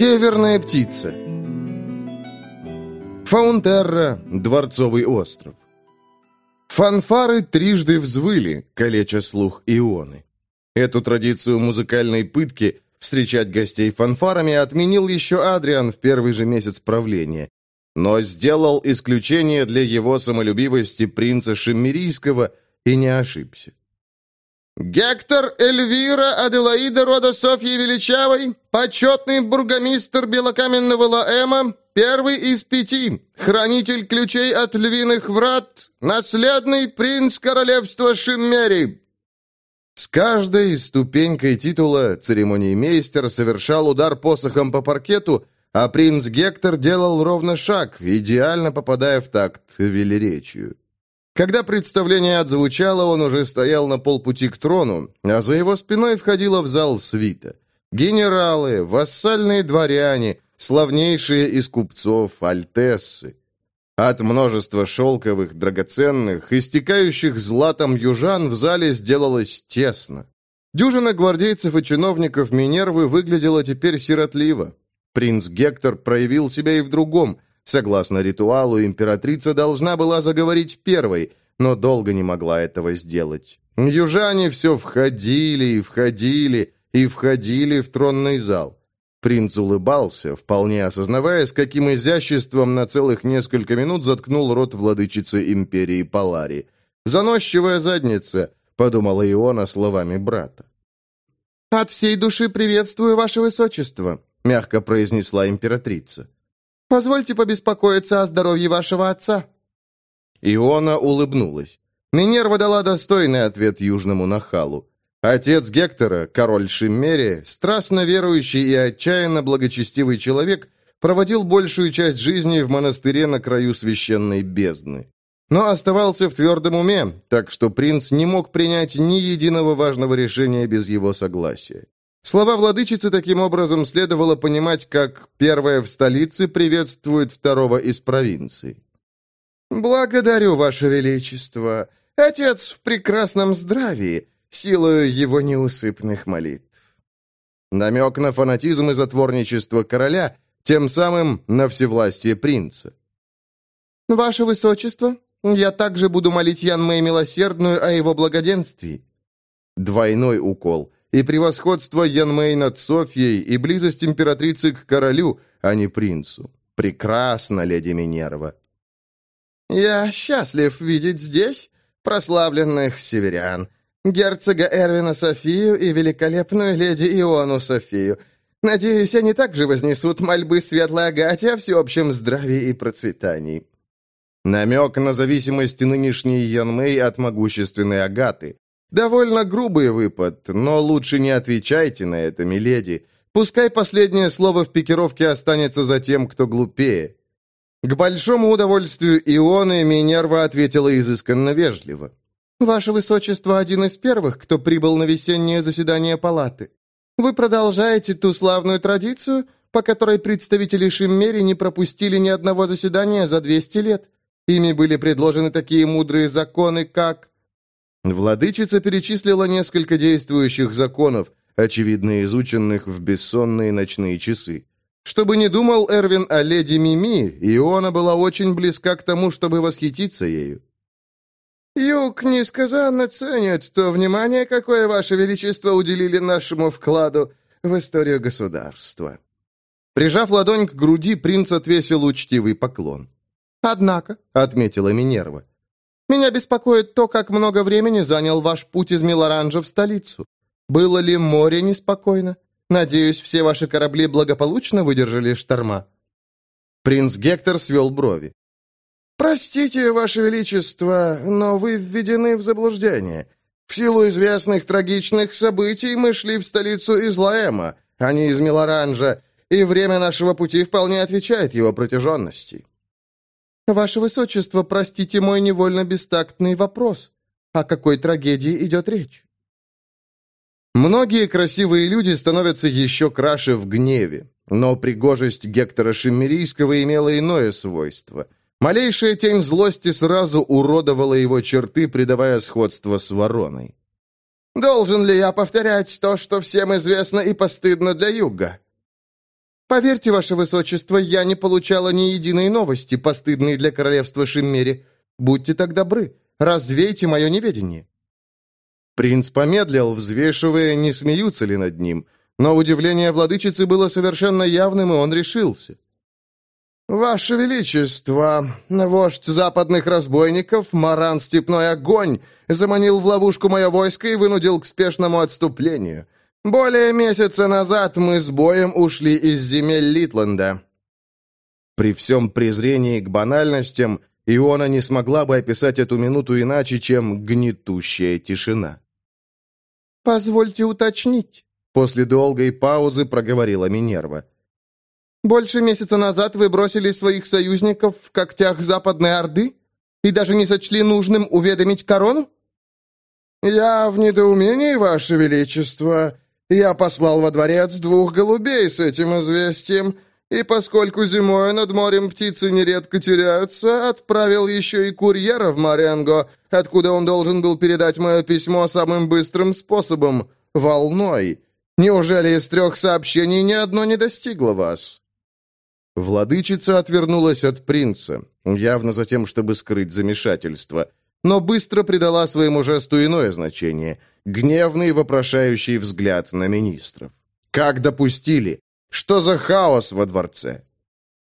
Северная птица. Фаунтерра, Дворцовый остров. Фанфары трижды взвыли, калеча слух Ионы. Эту традицию музыкальной пытки встречать гостей фанфарами отменил еще Адриан в первый же месяц правления, но сделал исключение для его самолюбивости принца Шиммерийского и не ошибся. Гектор Эльвира Аделаида рода Софьи Величавой, почетный бургомистр Белокаменного Лаэма, первый из пяти, хранитель ключей от львиных врат, наследный принц королевства Шиммери. С каждой ступенькой титула церемониймейстер совершал удар посохом по паркету, а принц Гектор делал ровно шаг, идеально попадая в такт велеречию. Когда представление отзвучало, он уже стоял на полпути к трону, а за его спиной входила в зал свита. Генералы, вассальные дворяне, славнейшие из купцов, альтессы. От множества шелковых, драгоценных, истекающих златом южан в зале сделалось тесно. Дюжина гвардейцев и чиновников Минервы выглядела теперь сиротливо. Принц Гектор проявил себя и в другом – Согласно ритуалу, императрица должна была заговорить первой, но долго не могла этого сделать. Южане все входили и входили и входили в тронный зал. Принц улыбался, вполне осознавая, с каким изяществом на целых несколько минут заткнул рот владычицы империи Палари. «Заносчивая задница», — подумала Иона словами брата. «От всей души приветствую, ваше высочество», — мягко произнесла императрица. Позвольте побеспокоиться о здоровье вашего отца». Иона улыбнулась. Минерва дала достойный ответ южному нахалу. Отец Гектора, король Шиммери, страстно верующий и отчаянно благочестивый человек, проводил большую часть жизни в монастыре на краю священной бездны. Но оставался в твердом уме, так что принц не мог принять ни единого важного решения без его согласия. Слова владычицы таким образом следовало понимать, как первая в столице приветствует второго из провинций. «Благодарю, Ваше Величество. Отец в прекрасном здравии, силою его неусыпных молитв». Намек на фанатизм и затворничество короля, тем самым на всевластие принца. «Ваше Высочество, я также буду молить Ян Мэй Милосердную о его благоденствии». Двойной укол – и превосходство Янмей над Софьей, и близость императрицы к королю, а не принцу. Прекрасно, леди Минерва. «Я счастлив видеть здесь прославленных северян, герцога Эрвина Софию и великолепную леди Иону Софию. Надеюсь, они также вознесут мольбы светлой Агате о всеобщем здравии и процветании». Намек на зависимость нынешней Янмей от могущественной Агаты. Довольно грубый выпад, но лучше не отвечайте на это, миледи. Пускай последнее слово в пикировке останется за тем, кто глупее. К большому удовольствию Ионы Минерва ответила изысканно вежливо. «Ваше Высочество один из первых, кто прибыл на весеннее заседание палаты. Вы продолжаете ту славную традицию, по которой представители Шиммери не пропустили ни одного заседания за 200 лет. Ими были предложены такие мудрые законы, как Владычица перечислила несколько действующих законов, очевидно изученных в бессонные ночные часы. Чтобы не думал Эрвин о леди Мими, Иона была очень близка к тому, чтобы восхититься ею. «Юг несказанно ценит то внимание, какое Ваше Величество уделили нашему вкладу в историю государства». Прижав ладонь к груди, принц отвесил учтивый поклон. «Однако», — отметила Минерва, меня беспокоит то, как много времени занял ваш путь из Милоранжа в столицу. Было ли море неспокойно? Надеюсь, все ваши корабли благополучно выдержали шторма». Принц Гектор свел брови. «Простите, Ваше Величество, но вы введены в заблуждение. В силу известных трагичных событий мы шли в столицу из Лаэма, а не из Милоранжа, и время нашего пути вполне отвечает его протяженности. «Ваше Высочество, простите мой невольно бестактный вопрос. О какой трагедии идет речь?» Многие красивые люди становятся еще краше в гневе, но пригожесть Гектора Шиммерийского имела иное свойство. Малейшая тень злости сразу уродовала его черты, придавая сходство с вороной. «Должен ли я повторять то, что всем известно и постыдно для юга?» Поверьте, ваше высочество, я не получала ни единой новости, постыдной для королевства Шиммери. Будьте так добры, развейте мое неведение». Принц помедлил, взвешивая, не смеются ли над ним, но удивление владычицы было совершенно явным, и он решился. «Ваше Величество, вождь западных разбойников, Маран Степной Огонь, заманил в ловушку мое войско и вынудил к спешному отступлению. Более месяца назад мы с боем ушли из земель Литленда». При всем презрении к банальностям, Иона не смогла бы описать эту минуту иначе, чем гнетущая тишина. «Позвольте уточнить», — после долгой паузы проговорила Минерва. Больше месяца назад вы бросили своих союзников в когтях Западной Орды и даже не сочли нужным уведомить корону? Я в недоумении, Ваше Величество. Я послал во дворец двух голубей с этим известием, и поскольку зимой над морем птицы нередко теряются, отправил еще и курьера в Маренго, откуда он должен был передать мое письмо самым быстрым способом — волной. Неужели из трех сообщений ни одно не достигло вас?» Владычица отвернулась от принца, явно за тем, чтобы скрыть замешательство, но быстро придала своему жесту иное значение — гневный вопрошающий взгляд на министров. «Как допустили? Что за хаос во дворце?»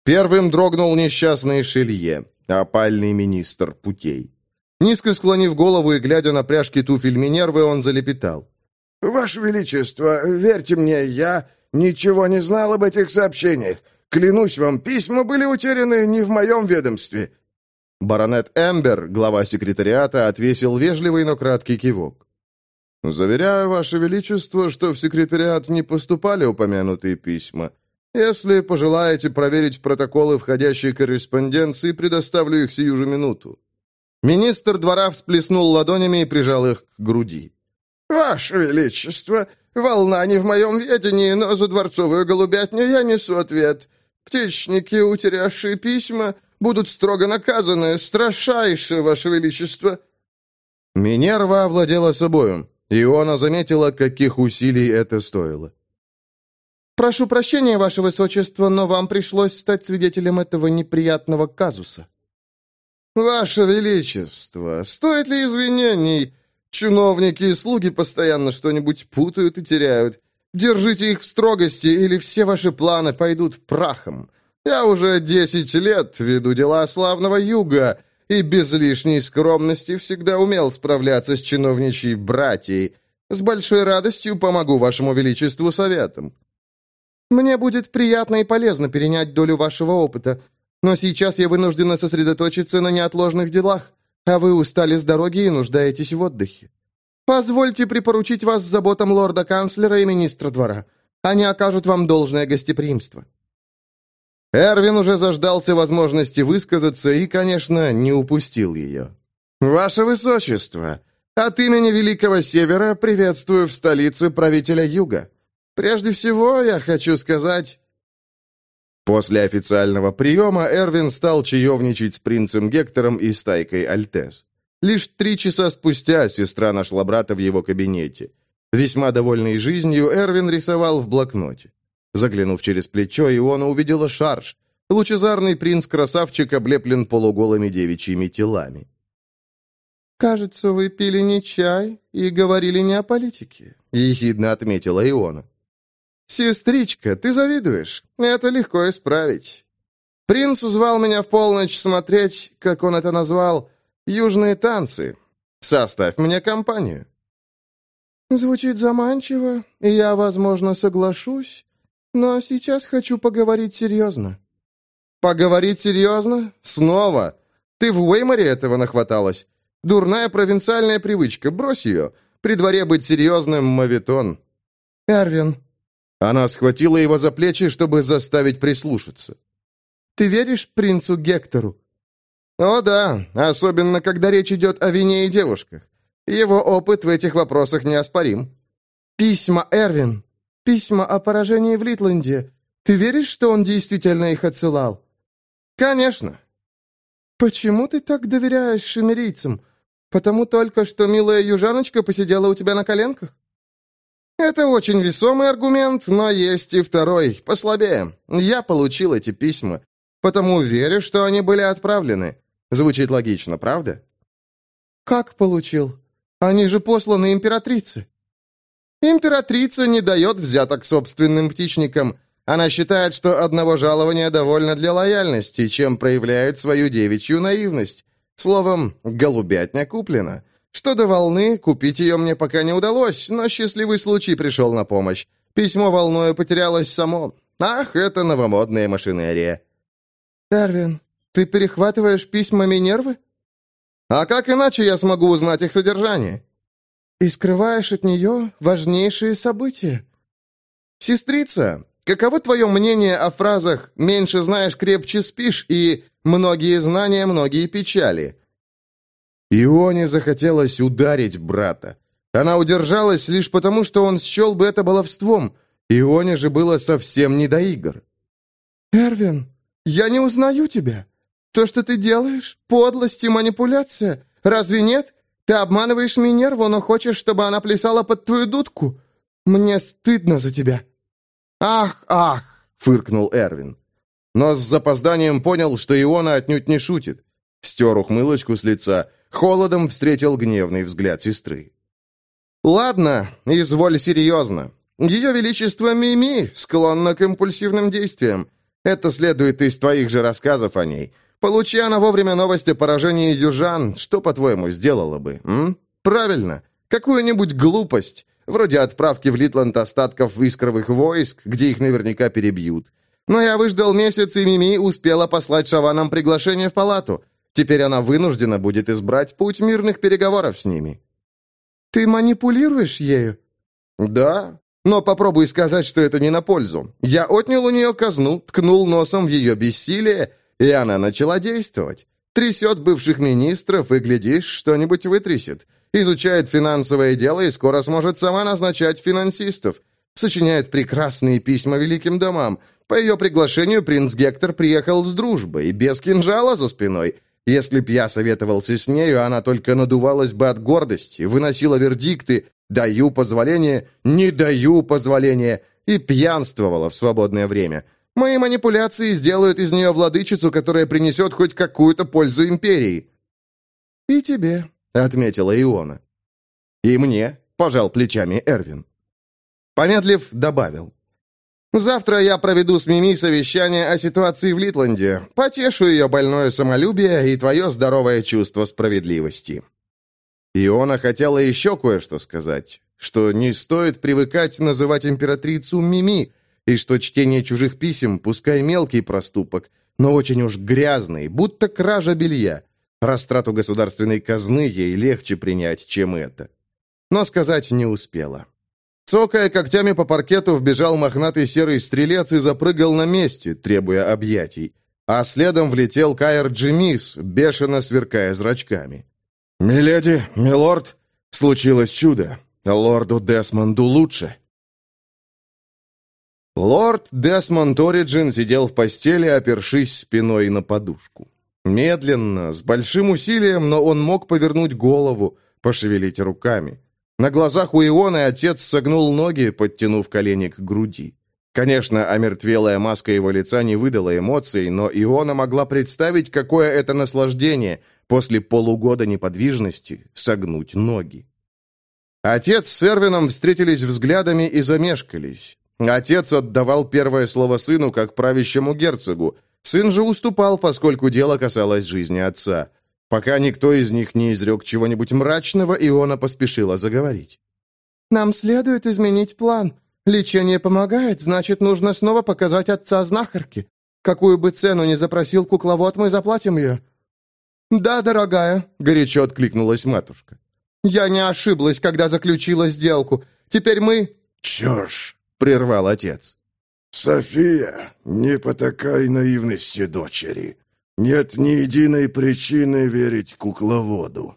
Первым дрогнул несчастный Шелье, опальный министр путей. Низко склонив голову и глядя на пряжки туфель Минервы, он залепетал. «Ваше Величество, верьте мне, я ничего не знал об этих сообщениях. Клянусь вам, письма были утеряны не в моем ведомстве». Баронет Эмбер, глава секретариата, отвесил вежливый, но краткий кивок. «Заверяю, Ваше Величество, что в секретариат не поступали упомянутые письма. Если пожелаете проверить протоколы входящей корреспонденции, предоставлю их сию же минуту». Министр двора всплеснул ладонями и прижал их к груди. «Ваше Величество, волна не в моем ведении, но за дворцовую голубятню я несу ответ. Птичники, утерявшие письма, будут строго наказаны, страшайше, Ваше Величество». Минерва овладела собою. Иона заметила, каких усилий это стоило. «Прошу прощения, Ваше Высочество, но вам пришлось стать свидетелем этого неприятного казуса». «Ваше Величество, стоит ли извинений? Чиновники и слуги постоянно что-нибудь путают и теряют. Держите их в строгости, или все ваши планы пойдут прахом. Я уже десять лет веду дела славного юга, и без лишней скромности всегда умел справляться с чиновничьей братьей. С большой радостью помогу вашему величеству советом. Мне будет приятно и полезно перенять долю вашего опыта, но сейчас я вынуждена сосредоточиться на неотложных делах, а вы устали с дороги и нуждаетесь в отдыхе. Позвольте припоручить вас заботам лорда-канцлера и министра двора. Они окажут вам должное гостеприимство». Эрвин уже заждался возможности высказаться и, конечно, не упустил ее. «Ваше Высочество, от имени Великого Севера приветствую в столице правителя Юга. Прежде всего, я хочу сказать...» После официального приема Эрвин стал чаевничать с принцем Гектором и стайкой Альтес. Лишь три часа спустя сестра нашла брата в его кабинете. Весьма довольный жизнью, Эрвин рисовал в блокноте. Заглянув через плечо, Иона увидела шарж. Лучезарный принц-красавчик облеплен полуголыми девичьими телами. «Кажется, вы пили не чай и говорили не о политике», — ехидно отметила Иона. «Сестричка, ты завидуешь? Это легко исправить. Принц звал меня в полночь смотреть, как он это назвал, Южные танцы. Составь мне компанию». «Звучит заманчиво, и я, возможно, соглашусь, но сейчас хочу поговорить серьезно». «Поговорить серьезно? Снова? Ты в Уэйморе этого нахваталась? Дурная провинциальная привычка, брось ее. При дворе быть серьезным — мавитон». «Эрвин». Она схватила его за плечи, чтобы заставить прислушаться. «Ты веришь принцу Гектору?» «О да, особенно когда речь идет о вине и девушках. Его опыт в этих вопросах неоспорим». «Письма, Эрвин, письма о поражении в Литленде. Ты веришь, что он действительно их отсылал?» «Конечно». «Почему ты так доверяешь шемерийцам? Потому только, что милая южаночка посидела у тебя на коленках?» Это очень весомый аргумент, но есть и второй, послабее. Я получил эти письма, потому верю, что они были отправлены. Звучит логично, правда? Как получил? Они же посланы императрице. Императрица не дает взяток собственным птичникам. Она считает, что одного жалования довольно для лояльности, чем проявляет свою девичью наивность. Словом, голубятня куплена. Что до волны, купить ее мне пока не удалось, но счастливый случай пришел на помощь. Письмо волною потерялось само. Ах, это новомодная машинерия. Эрвин, ты перехватываешь письмами нервы? А как иначе я смогу узнать их содержание? И скрываешь от нее важнейшие события. Сестрица, каково твое мнение о фразах «меньше знаешь, крепче спишь» и «многие знания, многие печали»? Ионе захотелось ударить брата. Она удержалась лишь потому, что он счел бы это баловством. Ионе же было совсем не до игр. «Эрвин, я не узнаю тебя. То, что ты делаешь, подлость и манипуляция. Разве нет? Ты обманываешь Минерву, но хочешь, чтобы она плясала под твою дудку. Мне стыдно за тебя». «Ах, ах!» — фыркнул Эрвин. Но с запозданием понял, что Иона отнюдь не шутит. Стер ухмылочку с лица Холодом встретил гневный взгляд сестры. «Ладно, изволь серьезно. Ее Величество Мими склонна к импульсивным действиям. Это следует из твоих же рассказов о ней. Получи она вовремя новости о поражении южан, что, по-твоему, сделала бы, м? Правильно, какую-нибудь глупость, вроде отправки в Литланд остатков искровых войск, где их наверняка перебьют. Но я выждал месяц, и Мими успела послать шаванам приглашение в палату. Теперь она вынуждена будет избрать путь мирных переговоров с ними. Ты манипулируешь ею? Да, но попробуй сказать, что это не на пользу. Я отнял у нее казну, ткнул носом в ее бессилие, и она начала действовать. Трясет бывших министров и, глядишь, что-нибудь вытрясет. Изучает финансовое дело и скоро сможет сама назначать финансистов. Сочиняет прекрасные письма великим домам. По ее приглашению принц Гектор приехал с дружбой, без кинжала за спиной – если б я советовался с нею, она только надувалась бы от гордости, выносила вердикты «даю позволение», «не даю позволения» и пьянствовала в свободное время. Мои манипуляции сделают из нее владычицу, которая принесет хоть какую-то пользу империи». «И тебе», — отметила Иона. «И мне», — пожал плечами Эрвин. Помедлив, добавил. Завтра я проведу с Мими совещание о ситуации в Литланде, потешу ее больное самолюбие и твое здоровое чувство справедливости». Иона хотела еще кое-что сказать, что не стоит привыкать называть императрицу Мими, и что чтение чужих писем, пускай мелкий проступок, но очень уж грязный, будто кража белья. Растрату государственной казны ей легче принять, чем это. Но сказать не успела. Цокая когтями по паркету, вбежал мохнатый серый стрелец и запрыгал на месте, требуя объятий. А следом влетел Кайр Джимис, бешено сверкая зрачками. «Миледи, милорд, случилось чудо. Лорду Десмонду лучше». Лорд Десмонд Ориджин сидел в постели, опершись спиной на подушку. Медленно, с большим усилием, но он мог повернуть голову, пошевелить руками. На глазах у Ионы отец согнул ноги, подтянув колени к груди. Конечно, омертвелая маска его лица не выдала эмоций, но Иона могла представить, какое это наслаждение после полугода неподвижности согнуть ноги. Отец с Эрвином встретились взглядами и замешкались. Отец отдавал первое слово сыну, как правящему герцогу. Сын же уступал, поскольку дело касалось жизни отца. Пока никто из них не изрек чего-нибудь мрачного, Иона поспешила заговорить. «Нам следует изменить план. Лечение помогает, значит, нужно снова показать отца знахарки. Какую бы цену ни запросил кукловод, мы заплатим ее». «Да, дорогая», — горячо откликнулась матушка. «Я не ошиблась, когда заключила сделку. Теперь мы...» «Чушь!» — прервал отец. «София, не потакай наивности дочери. Нет ни единой причины верить кукловоду.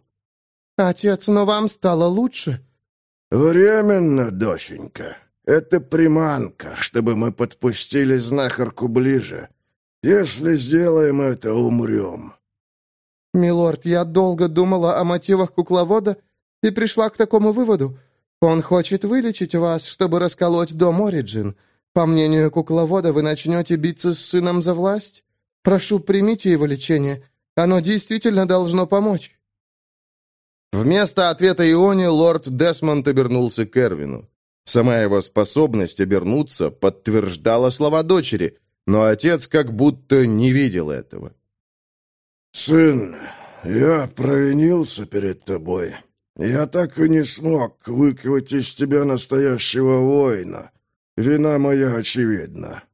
Отец, но вам стало лучше? Временно, доченька. Это приманка, чтобы мы подпустили знахарку ближе. Если сделаем это, умрем. Милорд, я долго думала о мотивах кукловода и пришла к такому выводу. Он хочет вылечить вас, чтобы расколоть дом Ориджин. По мнению кукловода, вы начнете биться с сыном за власть? Прошу, примите его лечение. Оно действительно должно помочь». Вместо ответа Ионе лорд Десмонд обернулся к Эрвину. Сама его способность обернуться подтверждала слова дочери, но отец как будто не видел этого. «Сын, я провинился перед тобой. Я так и не смог выковать из тебя настоящего воина. Вина моя очевидна.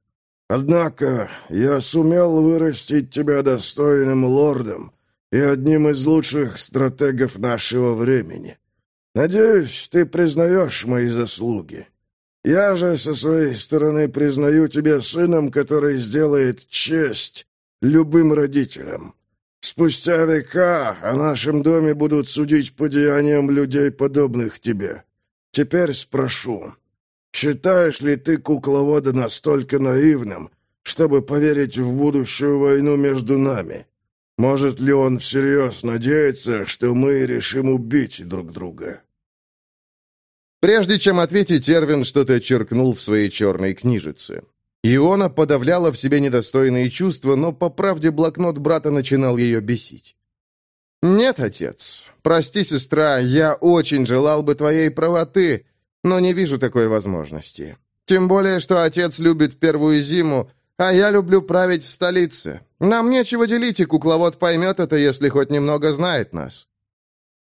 Однако я сумел вырастить тебя достойным лордом и одним из лучших стратегов нашего времени. Надеюсь, ты признаешь мои заслуги. Я же со своей стороны признаю тебя сыном, который сделает честь любым родителям. Спустя века о нашем доме будут судить по деяниям людей, подобных тебе. Теперь спрошу, считаешь ли ты кукловода настолько наивным, чтобы поверить в будущую войну между нами? Может ли он всерьез надеяться, что мы решим убить друг друга?» Прежде чем ответить, Эрвин что-то черкнул в своей черной книжице. Иона подавляла в себе недостойные чувства, но, по правде, блокнот брата начинал ее бесить. «Нет, отец. Прости, сестра, я очень желал бы твоей правоты, но не вижу такой возможности. Тем более, что отец любит первую зиму, а я люблю править в столице. Нам нечего делить, и кукловод поймет это, если хоть немного знает нас».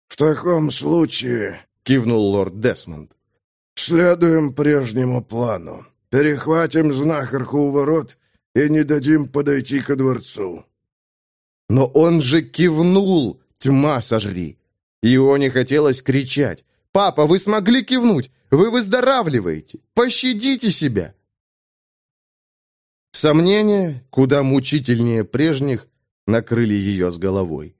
«В таком случае», — кивнул лорд Десмонд, — «следуем прежнему плану. Перехватим знахарку у ворот и не дадим подойти ко дворцу». «Но он же кивнул! Тьма сожри!» Ионе хотелось кричать. «Папа, вы смогли кивнуть! Вы выздоравливаете! Пощадите себя!» Сомнения, куда мучительнее прежних, накрыли ее с головой.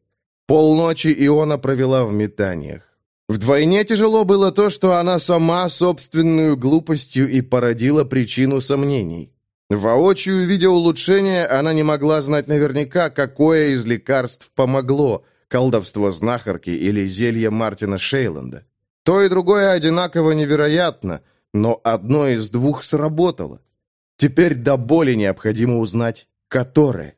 Полночи Иона провела в метаниях. Вдвойне тяжело было то, что она сама собственную глупостью и породила причину сомнений. Воочию, видя улучшение, она не могла знать наверняка, какое из лекарств помогло – колдовство знахарки или зелье Мартина Шейланда. То и другое одинаково невероятно, но одно из двух сработало. Теперь до боли необходимо узнать, которое.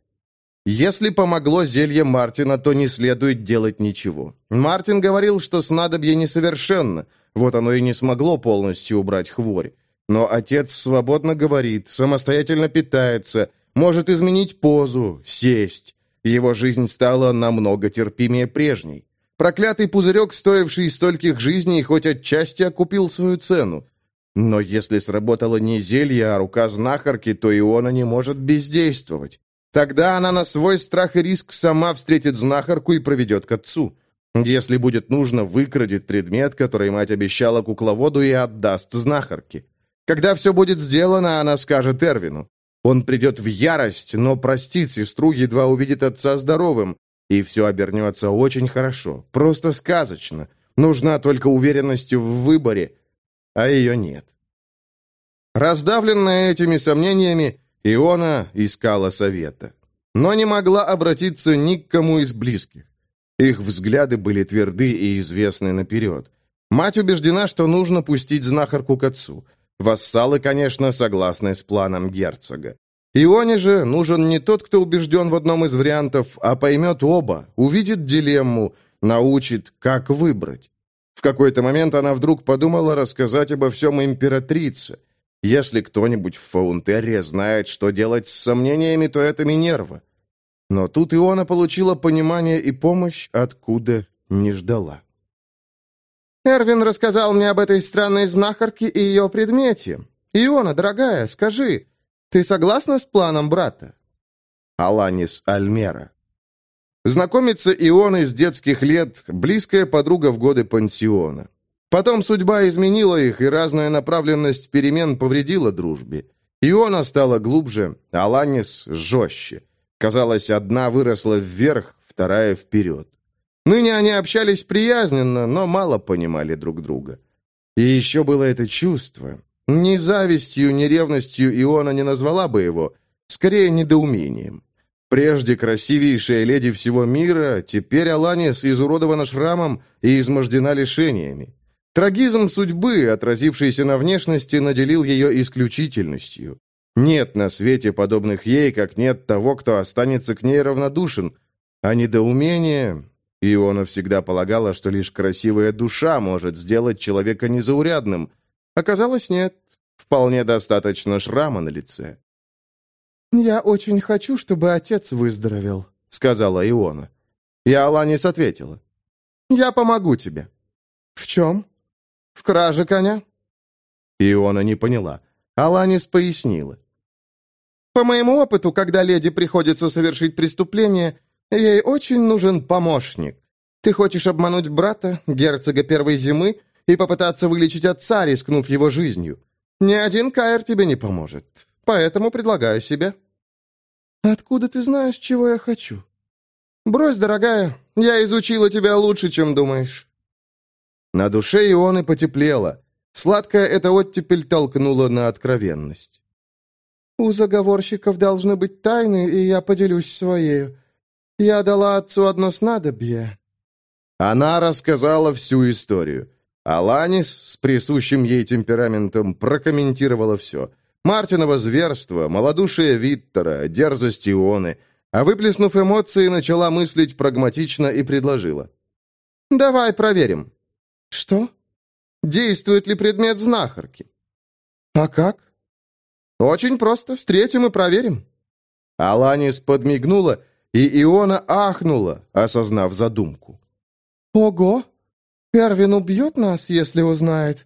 Если помогло зелье Мартина, то не следует делать ничего. Мартин говорил, что снадобье несовершенно, вот оно и не смогло полностью убрать хворь. Но отец свободно говорит, самостоятельно питается, может изменить позу, сесть. Его жизнь стала намного терпимее прежней. Проклятый пузырек, стоивший стольких жизней, хоть отчасти окупил свою цену. Но если сработало не зелье, а рука знахарки, то Иона не может бездействовать. Тогда она на свой страх и риск сама встретит знахарку и проведет к отцу. Если будет нужно, выкрадет предмет, который мать обещала кукловоду, и отдаст знахарке. Когда все будет сделано, она скажет Эрвину. Он придет в ярость, но простит сестру, едва увидит отца здоровым. И все обернется очень хорошо, просто сказочно. Нужна только уверенность в выборе, а ее нет. Раздавленная этими сомнениями, Иона искала совета, но не могла обратиться ни к кому из близких. Их взгляды были тверды и известны наперед. Мать убеждена, что нужно пустить знахарку к отцу. Вассалы, конечно, согласны с планом герцога. Ионе же нужен не тот, кто убежден в одном из вариантов, а поймет оба, увидит дилемму, научит, как выбрать. В какой-то момент она вдруг подумала рассказать обо всем императрице. Если кто-нибудь в Фаунтерре знает, что делать с сомнениями, то это Минерва. Но тут Иона получила понимание и помощь, откуда не ждала. «Эрвин рассказал мне об этой странной знахарке и ее предмете. Иона, дорогая, скажи, ты согласна с планом брата?» Аланис Альмера. Знакомиться Ионы с детских лет, близкая подруга в годы пансиона. Потом судьба изменила их, и разная направленность перемен повредила дружбе. Иона стала глубже, а Ланис жестче. Казалось, одна выросла вверх, вторая вперед. Ныне они общались приязненно, но мало понимали друг друга. И еще было это чувство. Ни завистью, ни ревностью Иона не назвала бы его, скорее недоумением. Прежде красивейшая леди всего мира, теперь Аланис изуродована шрамом и измождена лишениями. Трагизм судьбы, отразившийся на внешности, наделил ее исключительностью. Нет на свете подобных ей, как нет того, кто останется к ней равнодушен. А недоумение... Иона всегда полагала, что лишь красивая душа может сделать человека незаурядным. Оказалось, нет. Вполне достаточно шрама на лице. «Я очень хочу, чтобы отец выздоровел», — сказала Иона. И Аланис ответила. «Я помогу тебе». «В чем?» «В краже коня». Иона не поняла. Аланис пояснила. «По моему опыту, когда леди приходится совершить преступление, ей очень нужен помощник. Ты хочешь обмануть брата, герцога первой зимы, и попытаться вылечить отца, рискнув его жизнью. Ни один Каэр тебе не поможет. Поэтому предлагаю себе». «Откуда ты знаешь, чего я хочу?» «Брось, дорогая, я изучила тебя лучше, чем думаешь». На душе Ионы потеплело. Сладкая эта оттепель толкнула на откровенность. «У заговорщиков должны быть тайны, и я поделюсь своею. Я дала отцу одно снадобье». Она рассказала всю историю. Аланис с присущим ей темпераментом прокомментировала все. Мартинова зверство, малодушие Виттера, дерзость Ионы. А выплеснув эмоции, начала мыслить прагматично и предложила. «Давай проверим». «Что?» «Действует ли предмет знахарки?» «А как?» «Очень просто. Встретим и проверим». Аланис подмигнула, и Иона ахнула, осознав задумку. «Ого! Эрвин убьет нас, если узнает.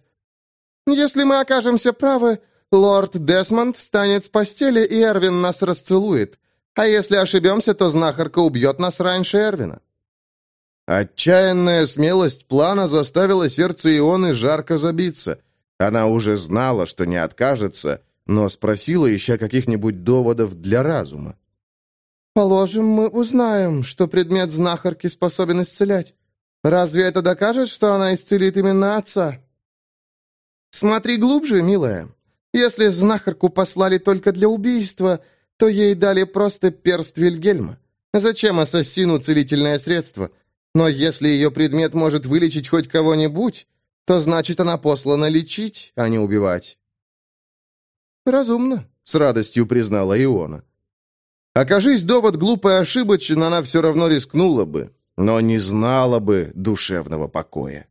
Если мы окажемся правы, лорд Десмонд встанет с постели, и Эрвин нас расцелует. А если ошибемся, то знахарка убьет нас раньше Эрвина». Отчаянная смелость плана заставила сердце Ионы жарко забиться. Она уже знала, что не откажется, но спросила, ища каких-нибудь доводов для разума. «Положим, мы узнаем, что предмет знахарки способен исцелять. Разве это докажет, что она исцелит именно отца? Смотри глубже, милая. Если знахарку послали только для убийства, то ей дали просто перст Вильгельма. Зачем ассасину целительное средство? Но если ее предмет может вылечить хоть кого-нибудь, то значит она послана лечить, а не убивать. «Разумно», — с радостью признала Иона. Окажись довод глупо и ошибочен, она все равно рискнула бы но не знала бы душевного покоя.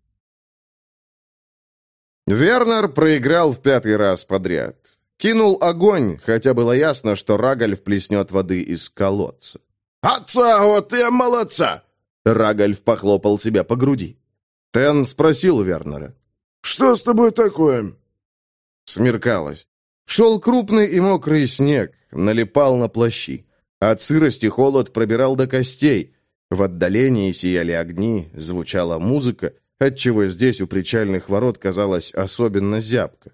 Вернер проиграл в пятый раз подряд. Кинул огонь, хотя было ясно, что Рагальф плеснет воды из колодца. «Отца, вот я молодца!» Рагальф похлопал себя по груди. Тен спросил Вернера. «Что с тобой такое?» Смеркалось. Шел крупный и мокрый снег, налипал на плащи. От сырости холод пробирал до костей. В отдалении сияли огни, звучала музыка, отчего здесь у причальных ворот казалось особенно зябко.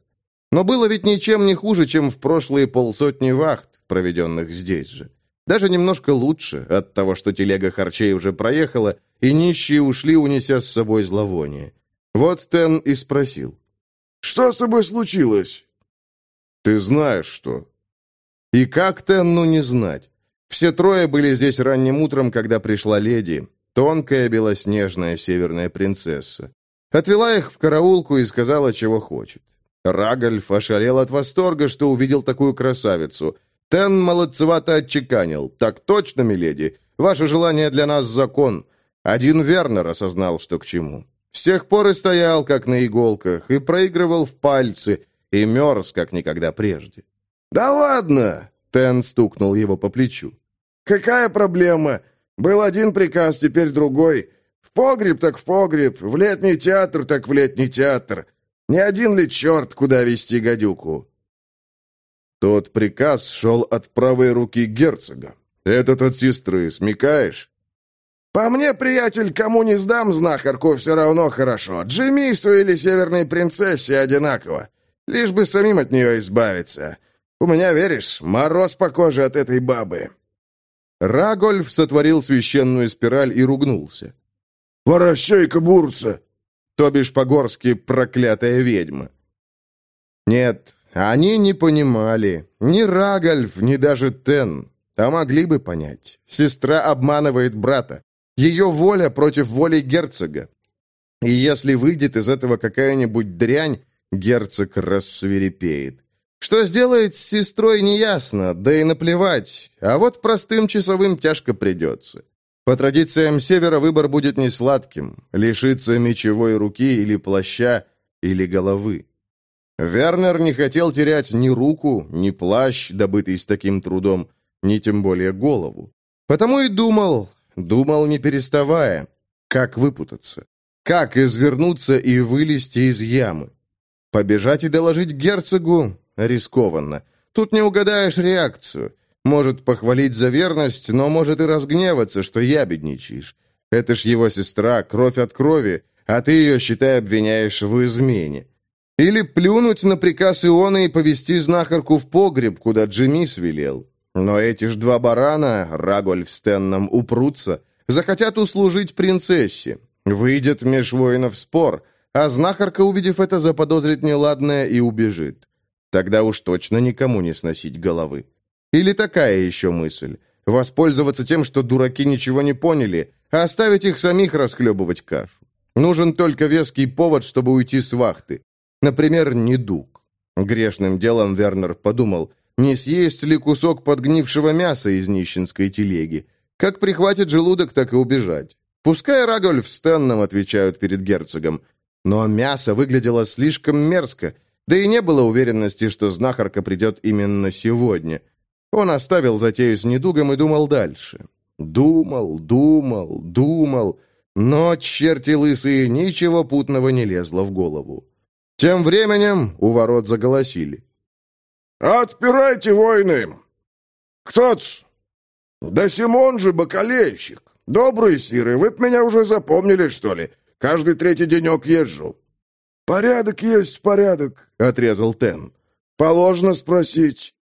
Но было ведь ничем не хуже, чем в прошлые полсотни вахт, проведенных здесь же. Даже немножко лучше от того, что телега харчей уже проехала, и нищие ушли, унеся с собой зловоние. Вот Тен и спросил. «Что с тобой случилось?» «Ты знаешь, что». И как Тенну не знать? Все трое были здесь ранним утром, когда пришла леди, тонкая белоснежная северная принцесса. Отвела их в караулку и сказала, чего хочет. Рагальф ошалел от восторга, что увидел такую красавицу. Тен молодцевато отчеканил. «Так точно, миледи. Ваше желание для нас закон». Один Вернер осознал, что к чему. С тех пор и стоял, как на иголках, и проигрывал в пальцы, и мерз, как никогда прежде. «Да ладно!» Тен стукнул его по плечу. «Какая проблема? Был один приказ, теперь другой. В погреб так в погреб, в летний театр так в летний театр. Не один ли черт, куда вести гадюку?» Тот приказ шел от правой руки герцога. Этот от сестры, смекаешь? «По мне, приятель, кому не сдам знахарку, все равно хорошо. Джимису или северной принцессе одинаково. Лишь бы самим от нее избавиться. У меня, веришь, мороз по коже от этой бабы». Рагольф сотворил священную спираль и ругнулся. «Порощайка бурца!» То бишь по-горски проклятая ведьма. Нет, они не понимали. Ни Рагольф, ни даже Тен. А могли бы понять. Сестра обманывает брата. Ее воля против воли герцога. И если выйдет из этого какая-нибудь дрянь, герцог рассверепеет. Что сделает с сестрой, неясно, да и наплевать, а вот простым часовым тяжко придется. По традициям Севера выбор будет не сладким, лишиться мечевой руки или плаща, или головы. Вернер не хотел терять ни руку, ни плащ, добытый с таким трудом, ни тем более голову. Потому и думал, думал не переставая, как выпутаться, как извернуться и вылезти из ямы. Побежать и доложить герцогу рискованно. Тут не угадаешь реакцию. Может похвалить за верность, но может и разгневаться, что ябедничаешь. Это ж его сестра, кровь от крови, а ты ее, считай, обвиняешь в измене. Или плюнуть на приказ Иона и повести знахарку в погреб, куда Джимис велел. Но эти ж два барана, Рагольф с Тенном, упрутся, захотят услужить принцессе. Выйдет меж воинов спор, а знахарка, увидев это, заподозрит неладное и убежит. Тогда уж точно никому не сносить головы. Или такая еще мысль. Воспользоваться тем, что дураки ничего не поняли, а оставить их самих расхлебывать кашу. Нужен только веский повод, чтобы уйти с вахты. Например, недуг. Грешным делом Вернер подумал, не съесть ли кусок подгнившего мяса из нищенской телеги. Как прихватит желудок, так и убежать. Пускай Рагольф с Тенном отвечают перед герцогом. Но мясо выглядело слишком мерзко, да и не было уверенности, что знахарка придет именно сегодня. Он оставил затею с недугом и думал дальше. Думал, думал, думал, но, черти лысые, ничего путного не лезло в голову. Тем временем у ворот заголосили. «Отпирайте, воины! Кто-ц? Да Симон же бакалейщик! Добрые сиры, вы меня уже запомнили, что ли? Каждый третий денек езжу». «Порядок есть порядок», — отрезал Тен. «Положено спросить».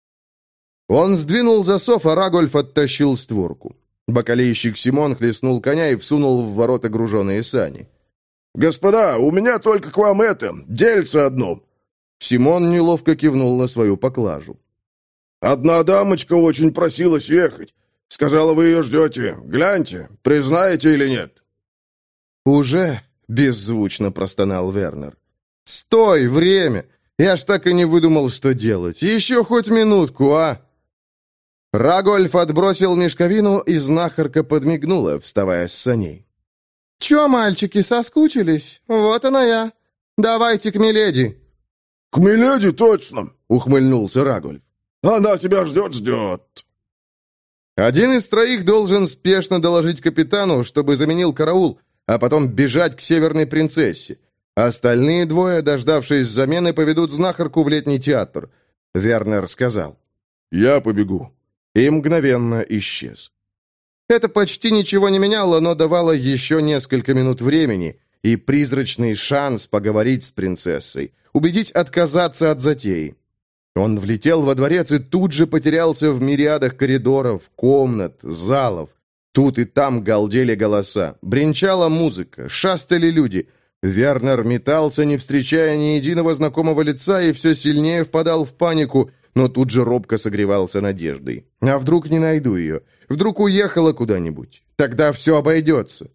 Он сдвинул засов, а Рагольф оттащил створку. Бакалейщик Симон хлестнул коня и всунул в ворота груженые сани. «Господа, у меня только к вам это, дельце одно!» Симон неловко кивнул на свою поклажу. «Одна дамочка очень просилась ехать. Сказала, вы ее ждете. Гляньте, признаете или нет?» «Уже?» — беззвучно простонал Вернер. «Стой, время! Я ж так и не выдумал, что делать. Еще хоть минутку, а!» Рагольф отбросил мешковину, и знахарка подмигнула, вставая с саней. «Че, мальчики, соскучились? Вот она я. Давайте к Миледи». «К Миледи точно!» — ухмыльнулся Рагольф. «Она тебя ждет-ждет!» Один из троих должен спешно доложить капитану, чтобы заменил караул, а потом бежать к северной принцессе. Остальные двое, дождавшись замены, поведут знахарку в летний театр. Вернер сказал. «Я побегу». И мгновенно исчез. Это почти ничего не меняло, но давало еще несколько минут времени и призрачный шанс поговорить с принцессой, убедить отказаться от затеи. Он влетел во дворец и тут же потерялся в мириадах коридоров, комнат, залов. Тут и там галдели голоса, бренчала музыка, шастали люди. Вернер метался, не встречая ни единого знакомого лица, и все сильнее впадал в панику – но тут же робко согревался надеждой. А вдруг не найду ее? Вдруг уехала куда-нибудь? Тогда все обойдется.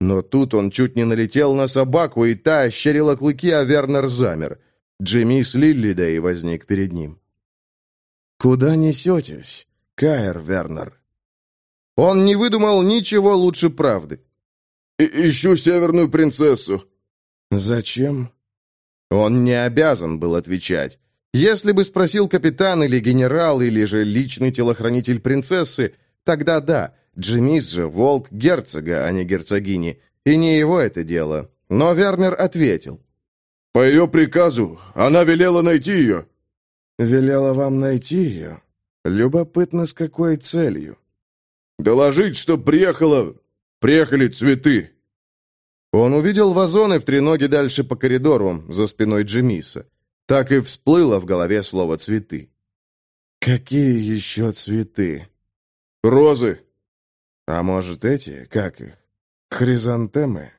Но тут он чуть не налетел на собаку, и та ощерила клыки, а Вернер замер. Джимми с Лиллидой возник перед ним. «Куда несетесь, Каэр Вернер?» Он не выдумал ничего лучше правды. И «Ищу северную принцессу». «Зачем?» Он не обязан был отвечать. Если бы спросил капитан или генерал, или же личный телохранитель принцессы, тогда да, Джимис же волк герцога, а не герцогини, и не его это дело. Но Вернер ответил. «По ее приказу, она велела найти ее». «Велела вам найти ее? Любопытно, с какой целью?» «Доложить, что приехала... приехали цветы». Он увидел вазоны в треноге дальше по коридору, за спиной Джимиса. Так и всплыло в голове слово «цветы». «Какие еще цветы?» «Розы». «А может, эти, как их, хризантемы?»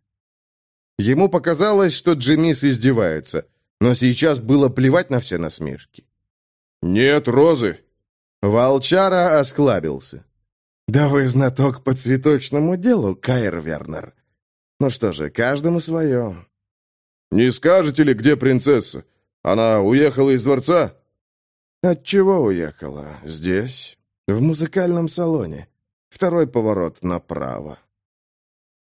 Ему показалось, что Джимис издевается, но сейчас было плевать на все насмешки. «Нет, розы». Волчара осклабился. «Да вы знаток по цветочному делу, Кайр Вернер. Ну что же, каждому свое. «Не скажете ли, где принцесса? Она уехала из дворца?» «От чего уехала? Здесь, в музыкальном салоне. Второй поворот направо».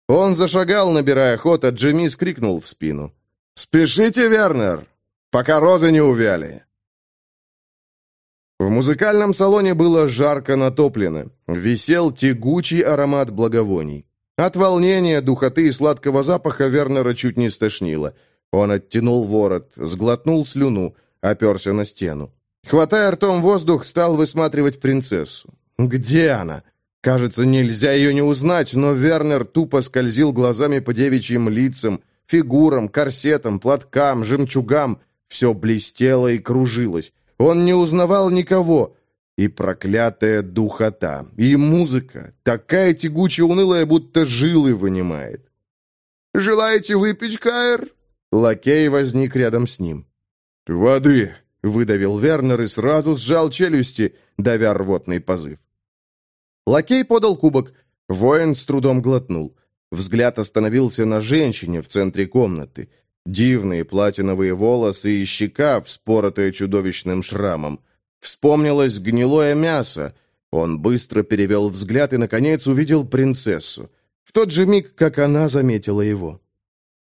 Он зашагал, набирая ход, а Джимми скрикнул в спину. «Спешите, Вернер, пока розы не увяли!» В музыкальном салоне было жарко натоплено. Висел тягучий аромат благовоний. От волнения, духоты и сладкого запаха Вернера чуть не стошнило. Он оттянул ворот, сглотнул слюну, оперся на стену. Хватая ртом воздух, стал высматривать принцессу. «Где она?» Кажется, нельзя ее не узнать, но Вернер тупо скользил глазами по девичьим лицам, фигурам, корсетам, платкам, жемчугам. Все блестело и кружилось. Он не узнавал никого. И проклятая духота, и музыка, такая тягучая унылая, будто жилы вынимает. «Желаете выпить, Каэр?» Лакей возник рядом с ним. «Воды!» — выдавил Вернер и сразу сжал челюсти, давя рвотный позыв. Лакей подал кубок. Воин с трудом глотнул. Взгляд остановился на женщине в центре комнаты. Дивные платиновые волосы и щека, вспоротые чудовищным шрамом. Вспомнилось гнилое мясо. Он быстро перевел взгляд и, наконец, увидел принцессу. В тот же миг, как она заметила его.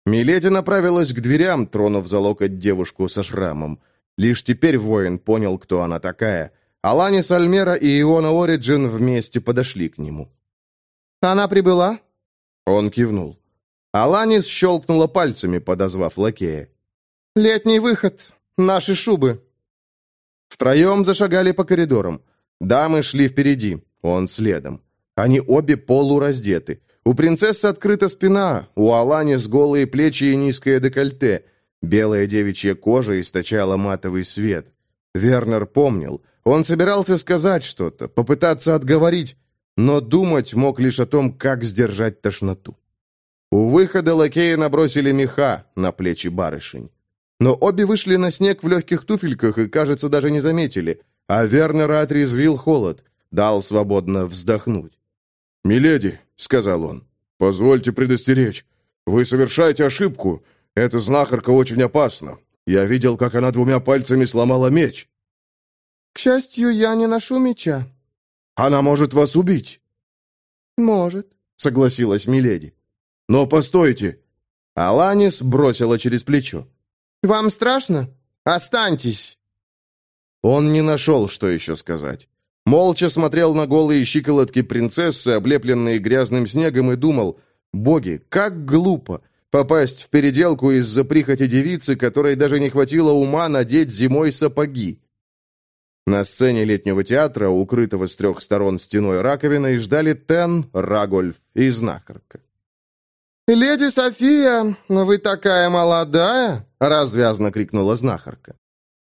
Миледи направилась к дверям, тронув за локоть девушку со шрамом. Лишь теперь воин понял, кто она такая. Аланис Альмера и Иона Ориджин вместе подошли к нему. «Она прибыла?» Он кивнул. Аланис щелкнула пальцами, подозвав лакея. «Летний выход. Наши шубы». Втроем зашагали по коридорам. Дамы шли впереди, он следом. Они обе полураздеты. У принцессы открыта спина, у Аланис голые плечи и низкое декольте. Белая девичья кожа источала матовый свет. Вернер помнил. Он собирался сказать что-то, попытаться отговорить, но думать мог лишь о том, как сдержать тошноту. У выхода лакея набросили меха на плечи барышень. Но обе вышли на снег в легких туфельках и, кажется, даже не заметили, а Вернера отрезвил холод, дал свободно вздохнуть. «Миледи», — сказал он, — «позвольте предостеречь. Вы совершаете ошибку. Эта знахарка очень опасна. Я видел, как она двумя пальцами сломала меч». «К счастью, я не ношу меча». «Она может вас убить». «Может», — согласилась Миледи. «Но постойте». Аланис бросила через плечо. «Вам страшно? Останьтесь!» Он не нашел, что еще сказать. Молча смотрел на голые щиколотки принцессы, облепленные грязным снегом, и думал, «Боги, как глупо! Попасть в переделку из-за прихоти девицы, которой даже не хватило ума надеть зимой сапоги!» На сцене летнего театра, укрытого с трех сторон стеной раковиной, ждали Тен, Рагольф и Знахарка. «Леди София, вы такая молодая!» — развязно крикнула знахарка.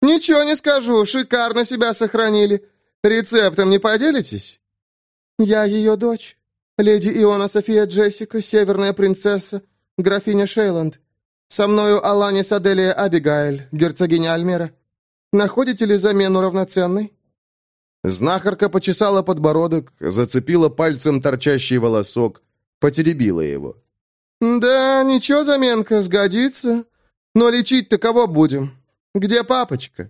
«Ничего не скажу, шикарно себя сохранили. Рецептом не поделитесь?» «Я ее дочь, леди Иона София Джессика, северная принцесса, графиня Шейланд. Со мною Аланис Аделия Абигайль, герцогиня Альмера. Находите ли замену равноценной?» Знахарка почесала подбородок, зацепила пальцем торчащий волосок, потеребила его. «Да, ничего, заменка, сгодится. Но лечить-то кого будем? Где папочка?»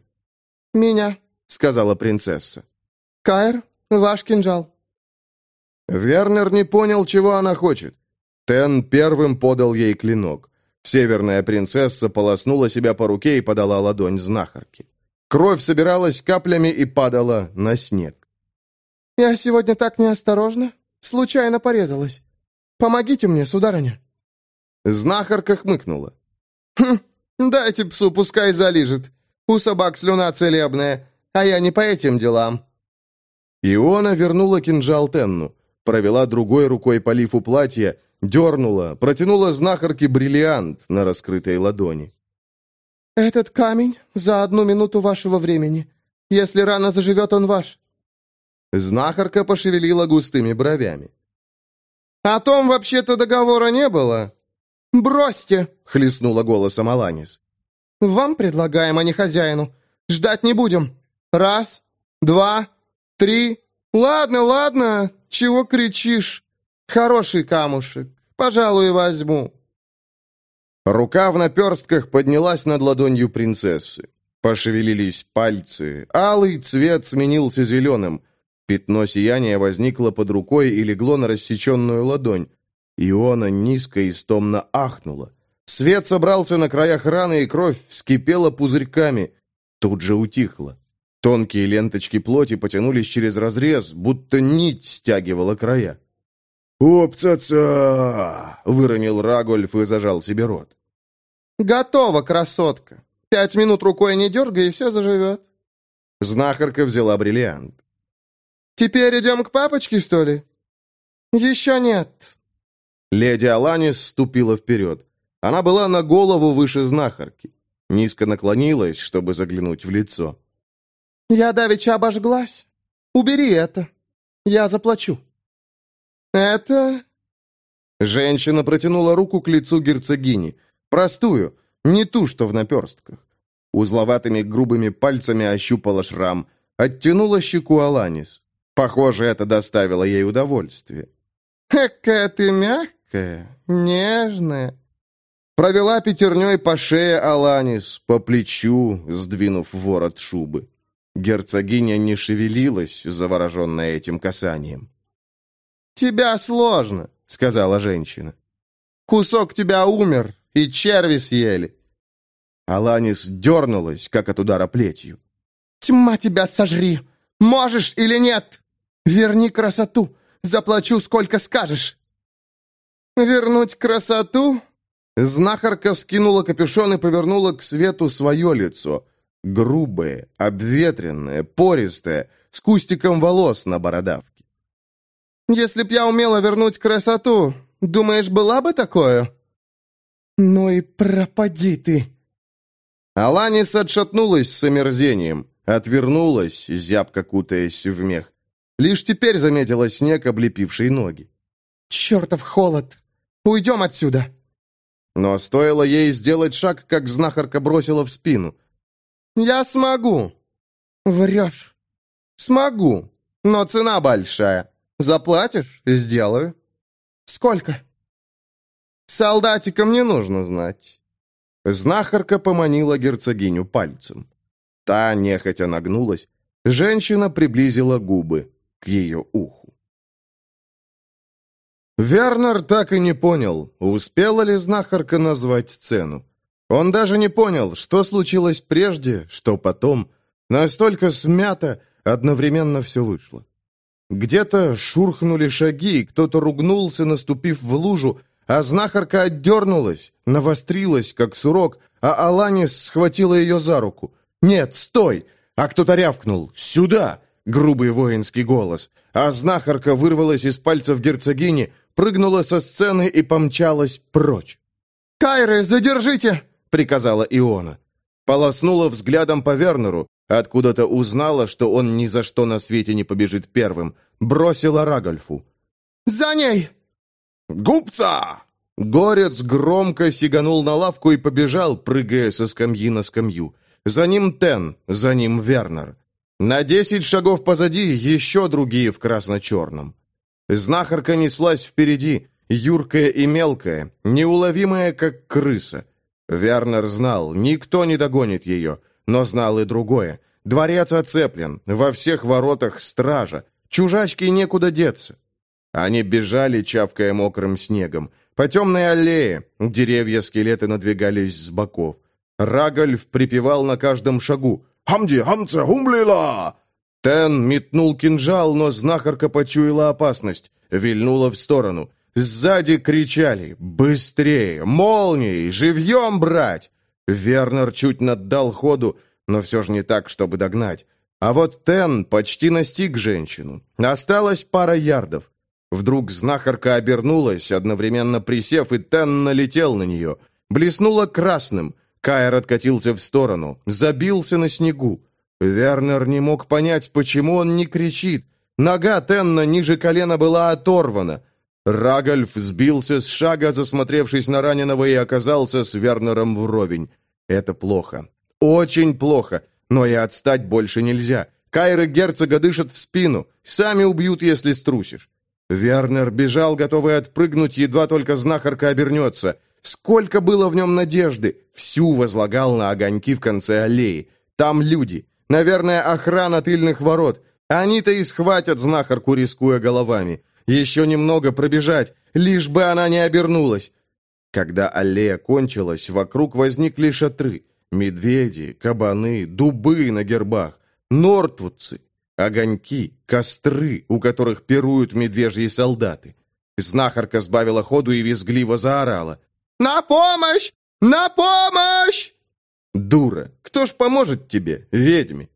«Меня», — сказала принцесса. «Кайр, ваш кинжал». Вернер не понял, чего она хочет. Тен первым подал ей клинок. Северная принцесса полоснула себя по руке и подала ладонь знахарке. Кровь собиралась каплями и падала на снег. «Я сегодня так неосторожно. Случайно порезалась. Помогите мне, сударыня». Знахарка хмыкнула. «Хм, дайте псу, пускай залижет. У собак слюна целебная, а я не по этим делам». Иона вернула кинжал Тенну, провела другой рукой по лифу платья, дернула, протянула знахарке бриллиант на раскрытой ладони. «Этот камень за одну минуту вашего времени. Если рано заживет, он ваш». Знахарка пошевелила густыми бровями. «О том вообще-то договора не было», «Бросьте!» — хлестнула голосом Аланис. «Вам предлагаем, а не хозяину. Ждать не будем. Раз, два, три. Ладно, ладно, чего кричишь? Хороший камушек. Пожалуй, возьму. Рука в наперстках поднялась над ладонью принцессы. Пошевелились пальцы. Алый цвет сменился зеленым. Пятно сияния возникло под рукой и легло на рассеченную ладонь. Иона низко и стомно ахнула. Свет собрался на краях раны, и кровь вскипела пузырьками. Тут же утихла. Тонкие ленточки плоти потянулись через разрез, будто нить стягивала края. «Опца-ца!» — выронил Рагольф и зажал себе рот. «Готово, красотка. Пять минут рукой не дергай, и все заживет». Знахарка взяла бриллиант. «Теперь идем к папочке, что ли?» «Еще нет». Леди Аланис ступила вперед. Она была на голову выше знахарки. Низко наклонилась, чтобы заглянуть в лицо. «Я давеча обожглась. Убери это. Я заплачу». «Это...» Женщина протянула руку к лицу герцогини. Простую, не ту, что в наперстках. Узловатыми грубыми пальцами ощупала шрам, оттянула щеку Аланис. Похоже, это доставило ей удовольствие. «Какая ты мягкая, нежная». Провела пятерней по шее Аланис, по плечу, сдвинув ворот шубы. Герцогиня не шевелилась, завороженная этим касанием. «Тебя сложно», — сказала женщина. «Кусок тебя умер, и черви съели». Аланис дернулась, как от удара плетью. «Тьма тебя сожри! Можешь или нет? Верни красоту! Заплачу, сколько скажешь!» «Вернуть красоту?» Знахарка скинула капюшон и повернула к свету свое лицо. Грубое, обветренное, пористое, с кустиком волос на бородавке. «Если б я умела вернуть красоту, думаешь, была бы такое?» «Ну и пропади ты!» Аланис отшатнулась с омерзением, отвернулась, зябко кутаясь в мех. Лишь теперь заметила снег, облепивший ноги. «Чертов холод! Уйдем отсюда!» Но стоило ей сделать шаг, как знахарка бросила в спину. «Я смогу!» «Врешь!» «Смогу, но цена большая. Заплатишь — сделаю». «Сколько?» «Солдатикам не нужно знать». Знахарка поманила герцогиню пальцем. Та нехотя нагнулась. Женщина приблизила губы к ее уху. Вернер так и не понял, успела ли знахарка назвать цену. Он даже не понял, что случилось прежде, что потом. Настолько смято, одновременно все вышло. Где-то шурхнули шаги, кто-то ругнулся, наступив в лужу, а знахарка отдернулась, навострилась, как сурок, а Аланис схватила ее за руку. «Нет, стой!» А кто-то рявкнул «Сюда!» Грубый воинский голос. А знахарка вырвалась из пальцев герцогини, прыгнула со сцены и помчалась прочь. «Кайры, задержите!» — приказала Иона. Полоснула взглядом по Вернеру, откуда-то узнала, что он ни за что на свете не побежит первым. Бросила Рагольфу. «За ней!» «Губца!» Горец громко сиганул на лавку и побежал, прыгая со скамьи на скамью. За ним Тен, за ним Вернер. На десять шагов позади еще другие в красно-черном. Знахарка неслась впереди, юркая и мелкая, неуловимая, как крыса. Вернер знал, никто не догонит ее, но знал и другое. Дворец оцеплен, во всех воротах стража, чужачке некуда деться. Они бежали, чавкая мокрым снегом. По темной аллее деревья-скелеты надвигались с боков. Рагольф припевал на каждом шагу. «Хамди, хамца, хумлила!» Тен метнул кинжал, но знахарка почуяла опасность, вильнула в сторону. Сзади кричали «Быстрее! Молнией! Живьем брать!» Вернер чуть наддал ходу, но все же не так, чтобы догнать. А вот Тен почти настиг женщину. Осталась пара ярдов. Вдруг знахарка обернулась, одновременно присев, и Тен налетел на нее. Блеснула красным. Кайр откатился в сторону, забился на снегу. Вернер не мог понять, почему он не кричит. Нога Тенна ниже колена была оторвана. Рагольф сбился с шага, засмотревшись на раненого, и оказался с Вернером вровень. Это плохо. Очень плохо. Но и отстать больше нельзя. Кайры герцога дышат в спину. Сами убьют, если струсишь. Вернер бежал, готовый отпрыгнуть, едва только знахарка обернется. Сколько было в нем надежды! Всю возлагал на огоньки в конце аллеи. Там люди. Наверное, охрана тыльных ворот. Они-то и схватят знахарку, рискуя головами. Еще немного пробежать, лишь бы она не обернулась. Когда аллея кончилась, вокруг возникли шатры. Медведи, кабаны, дубы на гербах, нортвудцы, огоньки, костры, у которых пируют медвежьи солдаты. Знахарка сбавила ходу и визгливо заорала. «На помощь! На помощь!» «Дура! Кто ж поможет тебе, ведьме?»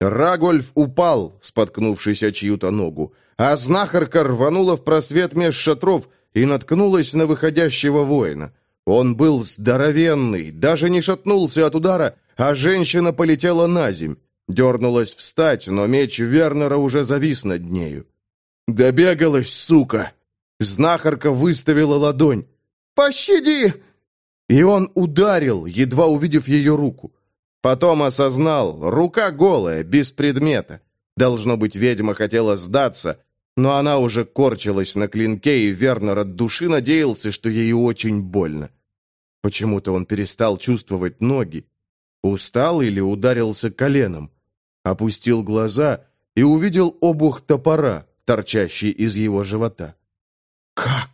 Рагольф упал, споткнувшись о чью-то ногу, а знахарка рванула в просвет меж шатров и наткнулась на выходящего воина. Он был здоровенный, даже не шатнулся от удара, а женщина полетела на земь. Дернулась встать, но меч Вернера уже завис над нею. «Добегалась, сука!» Знахарка выставила ладонь. «Пощади!» И он ударил, едва увидев ее руку. Потом осознал, рука голая, без предмета. Должно быть, ведьма хотела сдаться, но она уже корчилась на клинке, и Вернер от души надеялся, что ей очень больно. Почему-то он перестал чувствовать ноги. Устал или ударился коленом. Опустил глаза и увидел обух топора, торчащий из его живота. «Как?»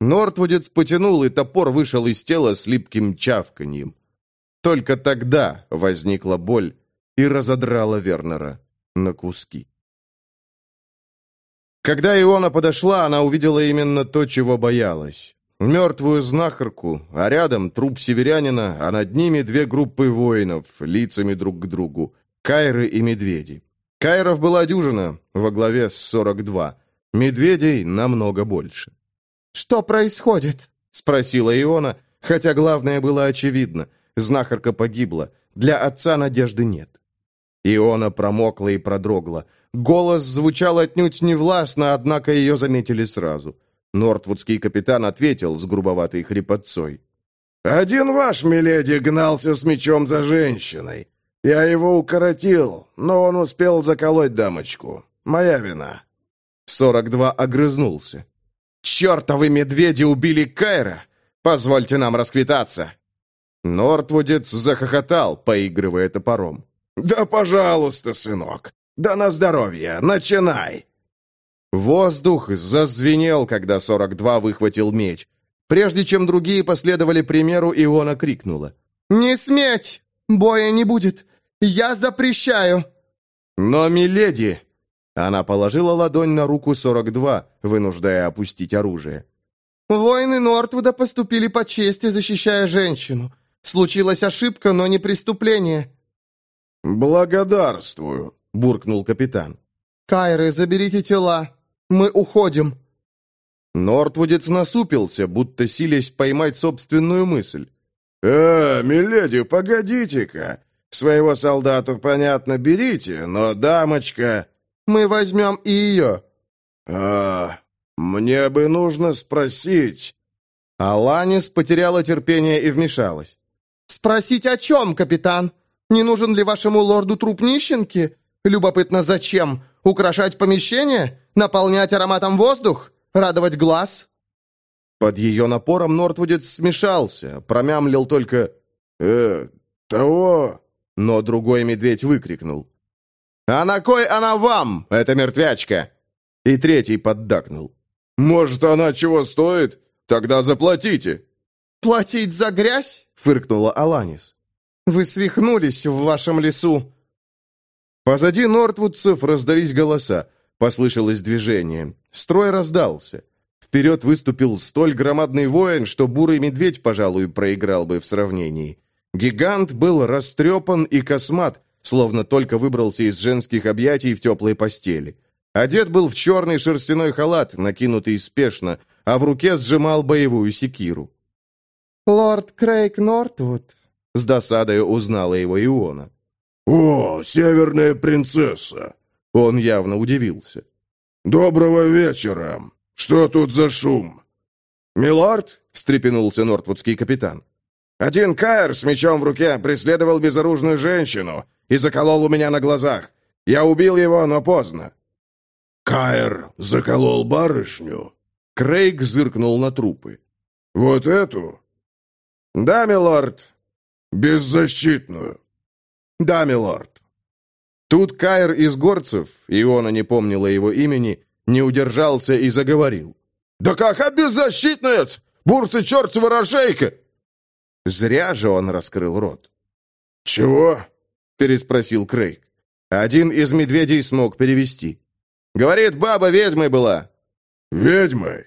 Нортвудец потянул, и топор вышел из тела с липким чавканьем. Только тогда возникла боль и разодрала Вернера на куски. Когда Иона подошла, она увидела именно то, чего боялась. Мертвую знахарку, а рядом труп северянина, а над ними две группы воинов, лицами друг к другу, Кайры и медведи. Кайров была дюжина, во главе с 42, медведей намного больше. «Что происходит?» — спросила Иона, хотя главное было очевидно. Знахарка погибла. Для отца надежды нет. Иона промокла и продрогла. Голос звучал отнюдь не властно, однако ее заметили сразу. Нортвудский капитан ответил с грубоватой хрипотцой. «Один ваш, миледи, гнался с мечом за женщиной. Я его укоротил, но он успел заколоть дамочку. Моя вина». Сорок два огрызнулся. «Чертовы медведи убили Кайра! Позвольте нам расквитаться!» Нортвудец захохотал, поигрывая топором. «Да пожалуйста, сынок! Да на здоровье! Начинай!» Воздух зазвенел, когда 42 выхватил меч. Прежде чем другие последовали примеру, Иона крикнула. «Не сметь! Боя не будет! Я запрещаю!» «Но, миледи!» Она положила ладонь на руку 42, вынуждая опустить оружие. «Воины Нортвуда поступили по чести, защищая женщину. Случилась ошибка, но не преступление». «Благодарствую», — буркнул капитан. «Кайры, заберите тела. Мы уходим». Нортвудец насупился, будто силясь поймать собственную мысль. «Э, миледи, погодите-ка. Своего солдату, понятно, берите, но дамочка...» «Мы возьмем и ее». «А, мне бы нужно спросить...» Аланис потеряла терпение и вмешалась. «Спросить о чем, капитан? Не нужен ли вашему лорду труп нищенки? Любопытно, зачем? Украшать помещение? Наполнять ароматом воздух? Радовать глаз?» Под ее напором Нортвудец смешался, промямлил только «Э, того...» Но другой медведь выкрикнул. «А на кой она вам, эта мертвячка?» И третий поддакнул. «Может, она чего стоит? Тогда заплатите!» «Платить за грязь?» — фыркнула Аланис. «Вы свихнулись в вашем лесу!» Позади нортвудцев раздались голоса. Послышалось движение. Строй раздался. Вперед выступил столь громадный воин, что бурый медведь, пожалуй, проиграл бы в сравнении. Гигант был растрепан и космат, словно только выбрался из женских объятий в теплой постели. Одет был в черный шерстяной халат, накинутый спешно, а в руке сжимал боевую секиру. «Лорд Крейг Нортвуд», — с досадой узнала его Иона. «О, северная принцесса!» Он явно удивился. «Доброго вечера! Что тут за шум?» «Милорд?» — встрепенулся нортвудский капитан. «Один Каэр с мечом в руке преследовал безоружную женщину и заколол у меня на глазах. Я убил его, но поздно». «Каэр заколол барышню?» Крейг зыркнул на трупы. Вот эту?» «Да, милорд». «Беззащитную». «Да, милорд». Тут Кайр из горцев, Иона не помнила его имени, не удержался и заговорил. «Да какая беззащитная! Бурцы чертова рожейка!» Зря же он раскрыл рот. «Чего?» — переспросил Крейг. Один из медведей смог перевести. «Говорит, баба ведьмой была». «Ведьмой?»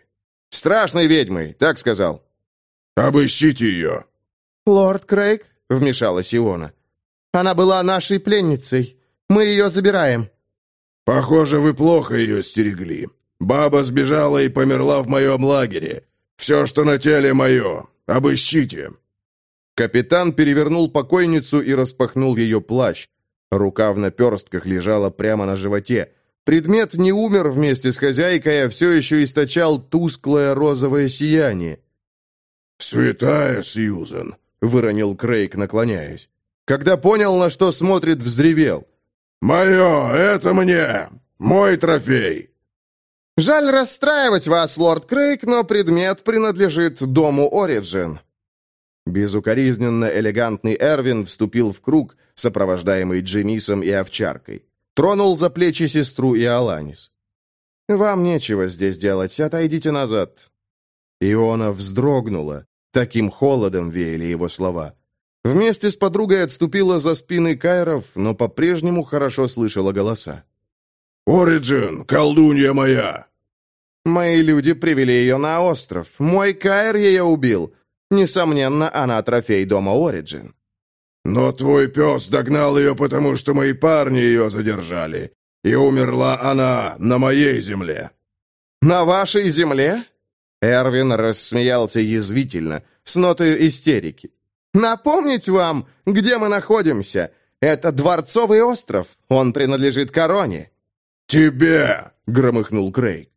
«Страшной ведьмой, так сказал». «Обыщите ее». «Лорд Крейг», — вмешалась Иона. «Она была нашей пленницей. Мы ее забираем». «Похоже, вы плохо ее стерегли. Баба сбежала и померла в моем лагере. Все, что на теле мое. Обыщите». Капитан перевернул покойницу и распахнул ее плащ. Рука в наперстках лежала прямо на животе. Предмет не умер вместе с хозяйкой, а все еще источал тусклое розовое сияние. «Святая Сьюзен», — выронил Крейг, наклоняясь. Когда понял, на что смотрит, взревел. «Мое, это мне! Мой трофей!» «Жаль расстраивать вас, лорд Крейг, но предмет принадлежит дому Ориджин». Безукоризненно элегантный Эрвин вступил в круг, сопровождаемый Джемисом и овчаркой. Тронул за плечи сестру и Аланис. «Вам нечего здесь делать, отойдите назад». Иона вздрогнула. Таким холодом веяли его слова. Вместе с подругой отступила за спины Кайров, но по-прежнему хорошо слышала голоса. «Ориджин, колдунья моя!» «Мои люди привели ее на остров. Мой Кайр ее убил. Несомненно, она трофей дома Ориджин». «Но твой пес догнал ее, потому что мои парни ее задержали. И умерла она на моей земле». «На вашей земле?» Эрвин рассмеялся язвительно, с нотой истерики. «Напомнить вам, где мы находимся? Это Дворцовый остров. Он принадлежит короне». «Тебе!» — громыхнул Крейг.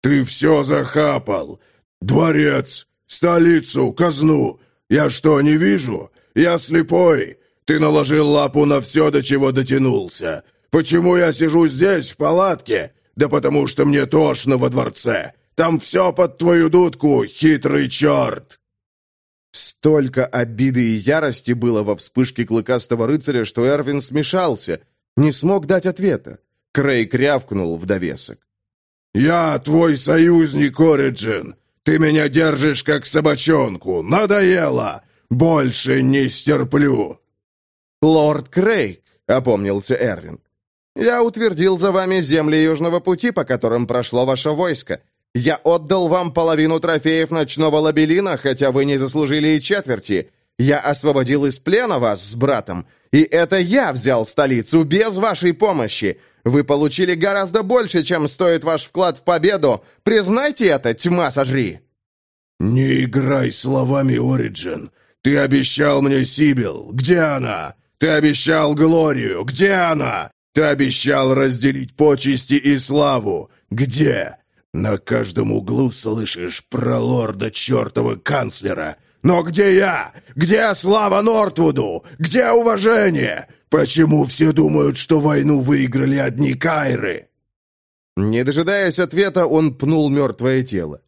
«Ты все захапал! Дворец, столицу, казну! Я что, не вижу? Я слепой! Ты наложил лапу на все, до чего дотянулся! Почему я сижу здесь, в палатке? Да потому что мне тошно во дворце! Там все под твою дудку, хитрый черт!» Столько обиды и ярости было во вспышке клыкастого рыцаря, что Эрвин смешался, не смог дать ответа. Крейг рявкнул в довесок. «Я твой союзник, Ориджин! Ты меня держишь как собачонку! Надоело! Больше не стерплю!» «Лорд Крейг», — опомнился Эрвин, — «я утвердил за вами земли Южного пути, по которым прошло ваше войско. Я отдал вам половину трофеев ночного лабелина, хотя вы не заслужили и четверти. Я освободил из плена вас с братом, и это я взял столицу без вашей помощи. Вы получили гораздо больше, чем стоит ваш вклад в победу. Признайте это, тьма сожри!» «Не играй словами, Ориджин. Ты обещал мне Сибил. Где она? Ты обещал Глорию. Где она? Ты обещал разделить почести и славу. Где? На каждом углу слышишь про лорда чертова канцлера. Но где я? Где слава Нортвуду? Где уважение? Почему все думают, что войну выиграли одни кайры?» Не дожидаясь ответа, он пнул мертвое тело.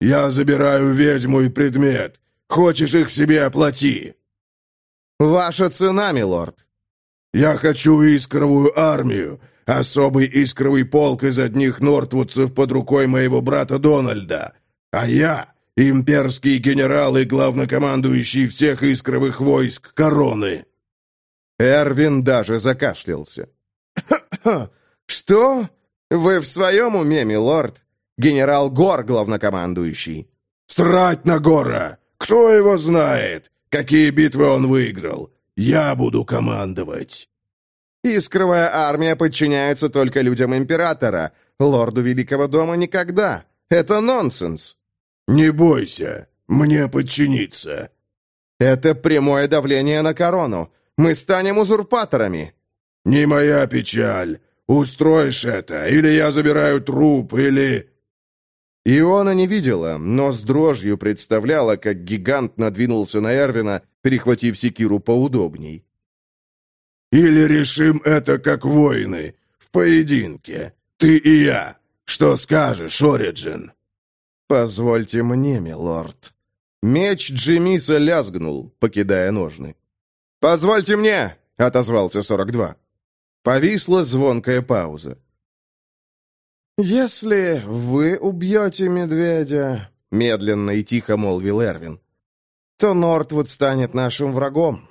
«Я забираю ведьму и предмет. Хочешь их себе оплати?» «Ваша цена, милорд». «Я хочу искровую армию, особый искровый полк из одних нортвудцев под рукой моего брата Дональда. А я — имперский генерал и главнокомандующий всех искровых войск короны». Эрвин даже закашлялся. «Что? Вы в своем уме, милорд? Генерал Гор, главнокомандующий». «Срать на Гора! Кто его знает? Какие битвы он выиграл? Я буду командовать!» «Искровая армия подчиняется только людям императора. Лорду Великого дома никогда. Это нонсенс». «Не бойся, мне подчиниться». «Это прямое давление на корону. Мы станем узурпаторами». «Не моя печаль. Устроишь это, или я забираю труп, или...» Иона не видела, но с дрожью представляла, как гигант надвинулся на Эрвина, перехватив секиру поудобней. «Или решим это как воины, в поединке, ты и я. Что скажешь, Ориджин?» «Позвольте мне, милорд». Меч Джимиса лязгнул, покидая ножны. «Позвольте мне!» — отозвался 42. Повисла звонкая пауза. «Если вы убьете медведя», — медленно и тихо молвил Эрвин, «то Нортвуд станет нашим врагом.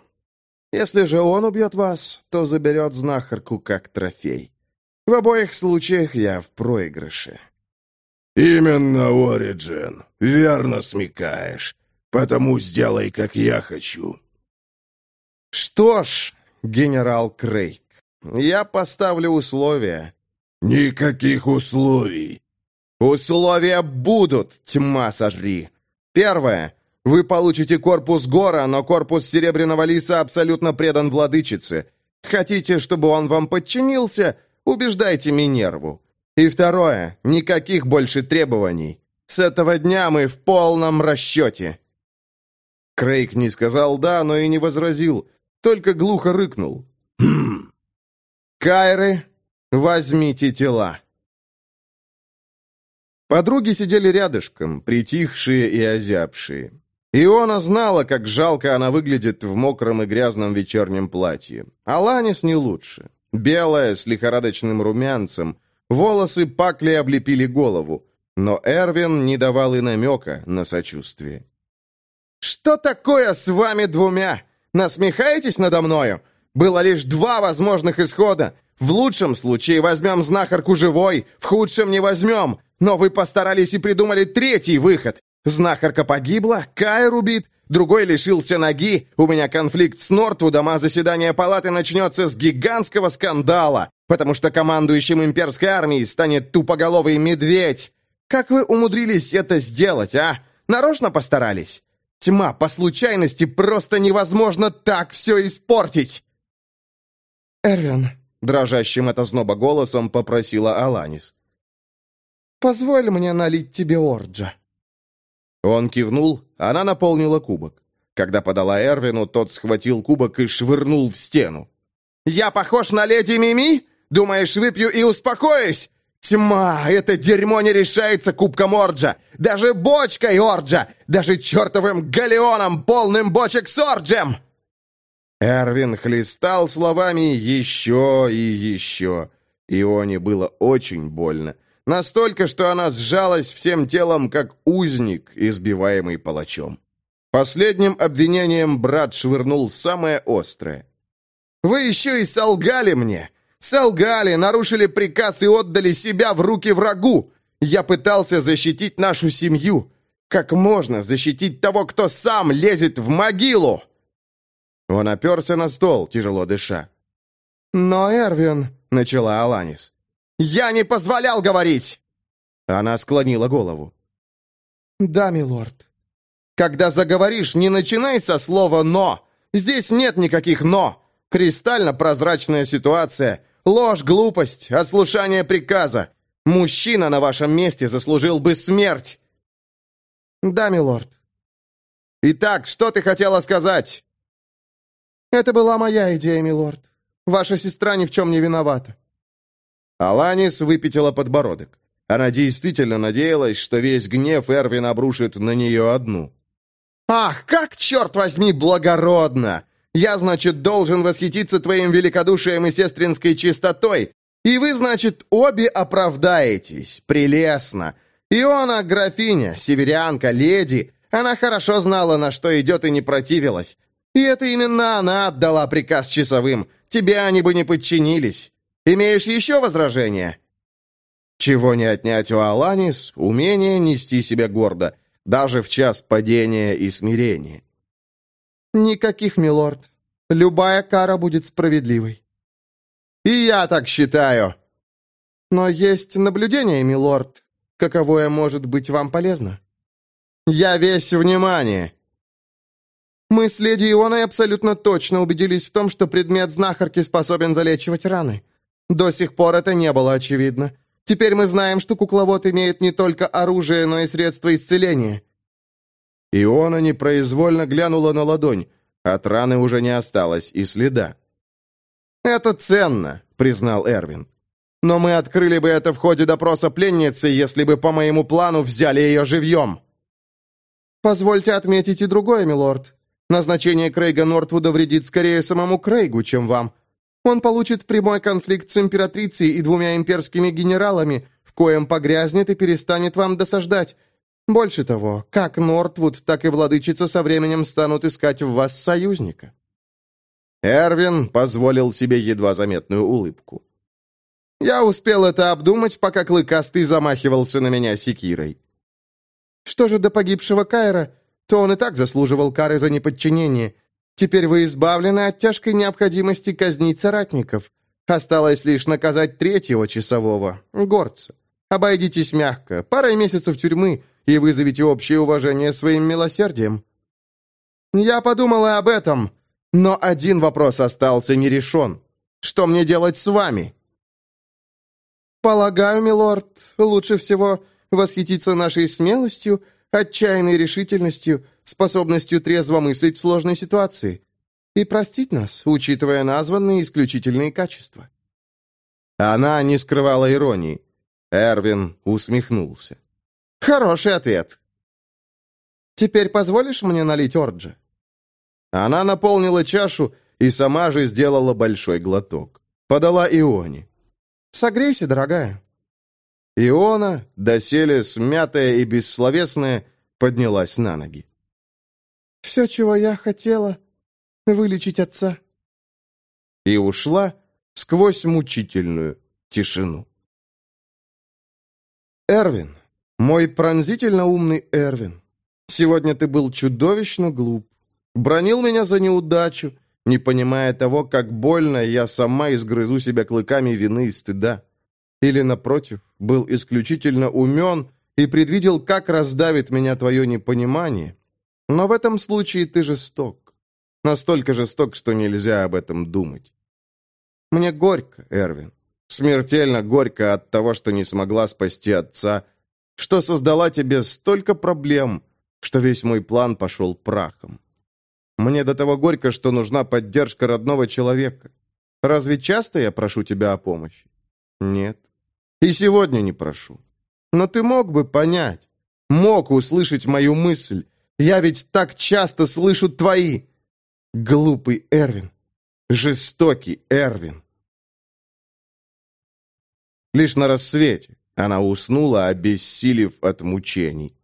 Если же он убьет вас, то заберет знахарку как трофей. В обоих случаях я в проигрыше». «Именно, Ориджин, верно смекаешь. Потому сделай, как я хочу». «Что ж, генерал Крейг, я поставлю условия». «Никаких условий». «Условия будут, тьма сожри. Первое. Вы получите корпус Гора, но корпус Серебряного Лиса абсолютно предан владычице. Хотите, чтобы он вам подчинился? Убеждайте Минерву. И второе. Никаких больше требований. С этого дня мы в полном расчете». Крейг не сказал «да», но и не возразил, только глухо рыкнул. «Хм! Кайры, возьмите тела!» Подруги сидели рядышком, притихшие и озябшие. Иона знала, как жалко она выглядит в мокром и грязном вечернем платье. Аланис не лучше. Белая, с лихорадочным румянцем. Волосы пакли облепили голову. Но Эрвин не давал и намека на сочувствие. «Что такое с вами двумя? Насмехаетесь надо мною? Было лишь два возможных исхода. В лучшем случае возьмем знахарку живой, в худшем не возьмем. Но вы постарались и придумали третий выход. Знахарка погибла, Кайр убит, другой лишился ноги, у меня конфликт с Нортвудом, а заседание палаты начнется с гигантского скандала, потому что командующим имперской армией станет тупоголовый медведь. Как вы умудрились это сделать, а? Нарочно постарались? Тьма, по случайности просто невозможно так все испортить!» «Эрвин», — дрожащим от озноба голосом попросила Аланис, «позволь мне налить тебе орджа». Он кивнул, она наполнила кубок. Когда подала Эрвину, тот схватил кубок и швырнул в стену. «Я похож на леди Мими? Думаешь, выпью и успокоюсь? Тьма! Это дерьмо не решается кубком Орджа! Даже бочкой Орджа! Даже чертовым галеоном, полным бочек с Орджем!» Эрвин хлестал словами еще и еще. Ионе было очень больно. Настолько, что она сжалась всем телом, как узник, избиваемый палачом. Последним обвинением брат швырнул самое острое. «Вы еще и солгали мне! Солгали, нарушили приказ и отдали себя в руки врагу. Я пытался защитить нашу семью. Как можно защитить того, кто сам лезет в могилу?» Он оперся на стол, тяжело дыша. «Но, Эрвин», — начала Аланис, — «я не позволял говорить!» Она склонила голову. «Да, милорд. Когда заговоришь, не начинай со слова «но». Здесь нет никаких «но». Кристально прозрачная ситуация. Ложь, глупость, ослушание приказа. Мужчина на вашем месте заслужил бы смерть. Да, милорд. Итак, что ты хотела сказать? Это была моя идея, милорд. Ваша сестра ни в чем не виновата. Аланис выпятила подбородок. Она действительно надеялась, что весь гнев Эрвин обрушит на нее одну. «Ах, как, черт возьми, благородно! Я, значит, должен восхититься твоим великодушием и сестринской чистотой. И вы, значит, обе оправдаетесь. Прелестно. Иона — графиня, северянка, леди. Она хорошо знала, на что идет, и не противилась. И это именно она отдала приказ часовым. Тебе они бы не подчинились. Имеешь еще возражения?» Чего не отнять у Аланис, умение нести себя гордо, даже в час падения и смирения. «Никаких, милорд. Любая кара будет справедливой». «И я так считаю». «Но есть наблюдение, милорд. Каковое может быть вам полезно?» «Я весь внимание». Мы с леди Ионой абсолютно точно убедились в том, что предмет знахарки способен залечивать раны. До сих пор это не было очевидно. Теперь мы знаем, что кукловод имеет не только оружие, но и средства исцеления. Иона непроизвольно глянула на ладонь. От раны уже не осталось и следа. «Это ценно», — признал Эрвин. «Но мы открыли бы это в ходе допроса пленницы, если бы по моему плану взяли ее живьем». «Позвольте отметить и другое, милорд. Назначение Крейга Нортвуда вредит скорее самому Крейгу, чем вам. Он получит прямой конфликт с императрицей и двумя имперскими генералами, в коем погрязнет и перестанет вам досаждать. Больше того, как Нортвуд, так и владычица со временем станут искать в вас союзника». Эрвин позволил себе едва заметную улыбку. «Я успел это обдумать, пока Клыкастый замахивался на меня секирой. Что же до погибшего Кайра, то он и так заслуживал кары за неподчинение. Теперь вы избавлены от тяжкой необходимости казнить соратников. Осталось лишь наказать третьего часового, горца. Обойдитесь мягко, парой месяцев тюрьмы, и вызовите общее уважение своим милосердием. Я подумала об этом, но один вопрос остался нерешен. Что мне делать с вами? Полагаю, милорд, лучше всего восхититься нашей смелостью, отчаянной решительностью, способностью трезво мыслить в сложной ситуации и простить нас, учитывая названные исключительные качества. Она не скрывала иронии. Эрвин усмехнулся. «Хороший ответ. Теперь позволишь мне налить орджа?» Она наполнила чашу и сама же сделала большой глоток. Подала Ионе. «Согрейся, дорогая». Иона, доселе смятая и бессловесная, поднялась на ноги. «Все, чего я хотела, вылечить отца». И ушла сквозь мучительную тишину. «Эрвин, мой пронзительно умный Эрвин, сегодня ты был чудовищно глуп. Бронил меня за неудачу, не понимая того, как больно я сама изгрызу себя клыками вины и стыда. Или, напротив, был исключительно умен и предвидел, как раздавит меня твое непонимание. Но в этом случае ты жесток. Настолько жесток, что нельзя об этом думать. Мне горько, Эрвин. Смертельно горько от того, что не смогла спасти отца, что создала тебе столько проблем, что весь мой план пошел прахом. Мне до того горько, что нужна поддержка родного человека. Разве часто я прошу тебя о помощи? Нет. И сегодня не прошу. Но ты мог бы понять, мог услышать мою мысль. Я ведь так часто слышу твои. Глупый Эрвин. Жестокий Эрвин. Лишь на рассвете она уснула, обессилев от мучений.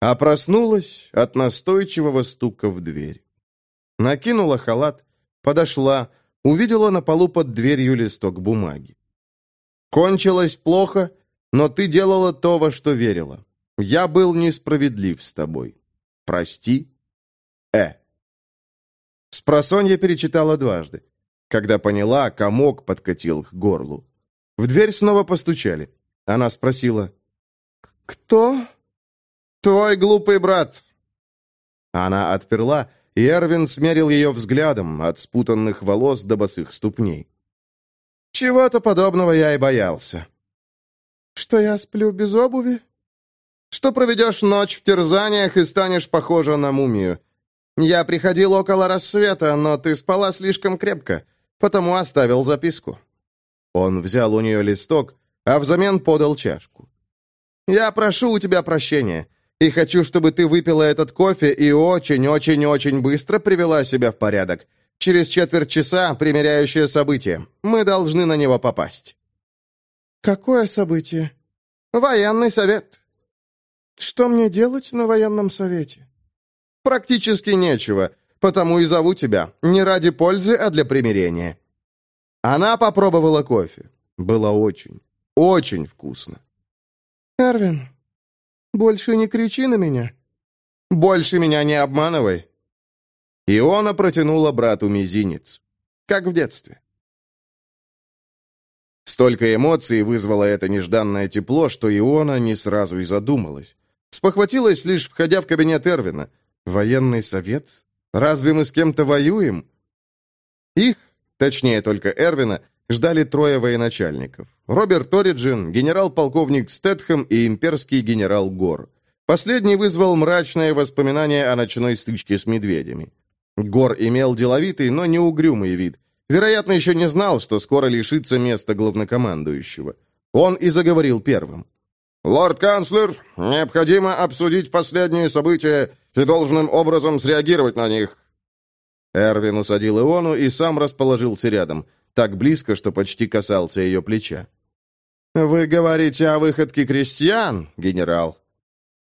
А проснулась от настойчивого стука в дверь. Накинула халат, подошла, увидела на полу под дверью листок бумаги. «Кончилось плохо, но ты делала то, во что верила. Я был несправедлив с тобой. Прости. Э». Спросонья перечитала дважды. Когда поняла, комок подкатил к горлу. В дверь снова постучали. Она спросила, «Кто?» «Твой глупый брат». Она отперла и Эрвин смерил ее взглядом от спутанных волос до босых ступней. «Чего-то подобного я и боялся». «Что я сплю без обуви?» «Что проведешь ночь в терзаниях и станешь похожа на мумию. Я приходил около рассвета, но ты спала слишком крепко, потому оставил записку». Он взял у нее листок, а взамен подал чашку. «Я прошу у тебя прощения. И хочу, чтобы ты выпила этот кофе и очень-очень-очень быстро привела себя в порядок. Через четверть часа примеряющее событие. Мы должны на него попасть». «Какое событие?» «Военный совет». «Что мне делать на военном совете?» «Практически нечего, потому и зову тебя. Не ради пользы, а для примирения». Она попробовала кофе. Было очень, очень вкусно. «Эрвин, больше не кричи на меня. Больше меня не обманывай. Иона протянула брату мизинец, как в детстве. Столько эмоций вызвало это нежданное тепло, что Иона не сразу и задумалась. Спохватилась лишь, входя в кабинет Эрвина. Военный совет? Разве мы с кем-то воюем? Их, точнее только Эрвина, ждали трое военачальников. Роберт Ориджин, генерал-полковник Стэтхэм и имперский генерал Гор. Последний вызвал мрачное воспоминание о ночной стычке с медведями. Гор имел деловитый, но не угрюмый вид. Вероятно, еще не знал, что скоро лишится места главнокомандующего. Он и заговорил первым. «Лорд-канцлер, необходимо обсудить последние события и должным образом среагировать на них». Эрвин усадил Иону и сам расположился рядом, так близко, что почти касался ее плеча. «Вы говорите о выходке крестьян, генерал?»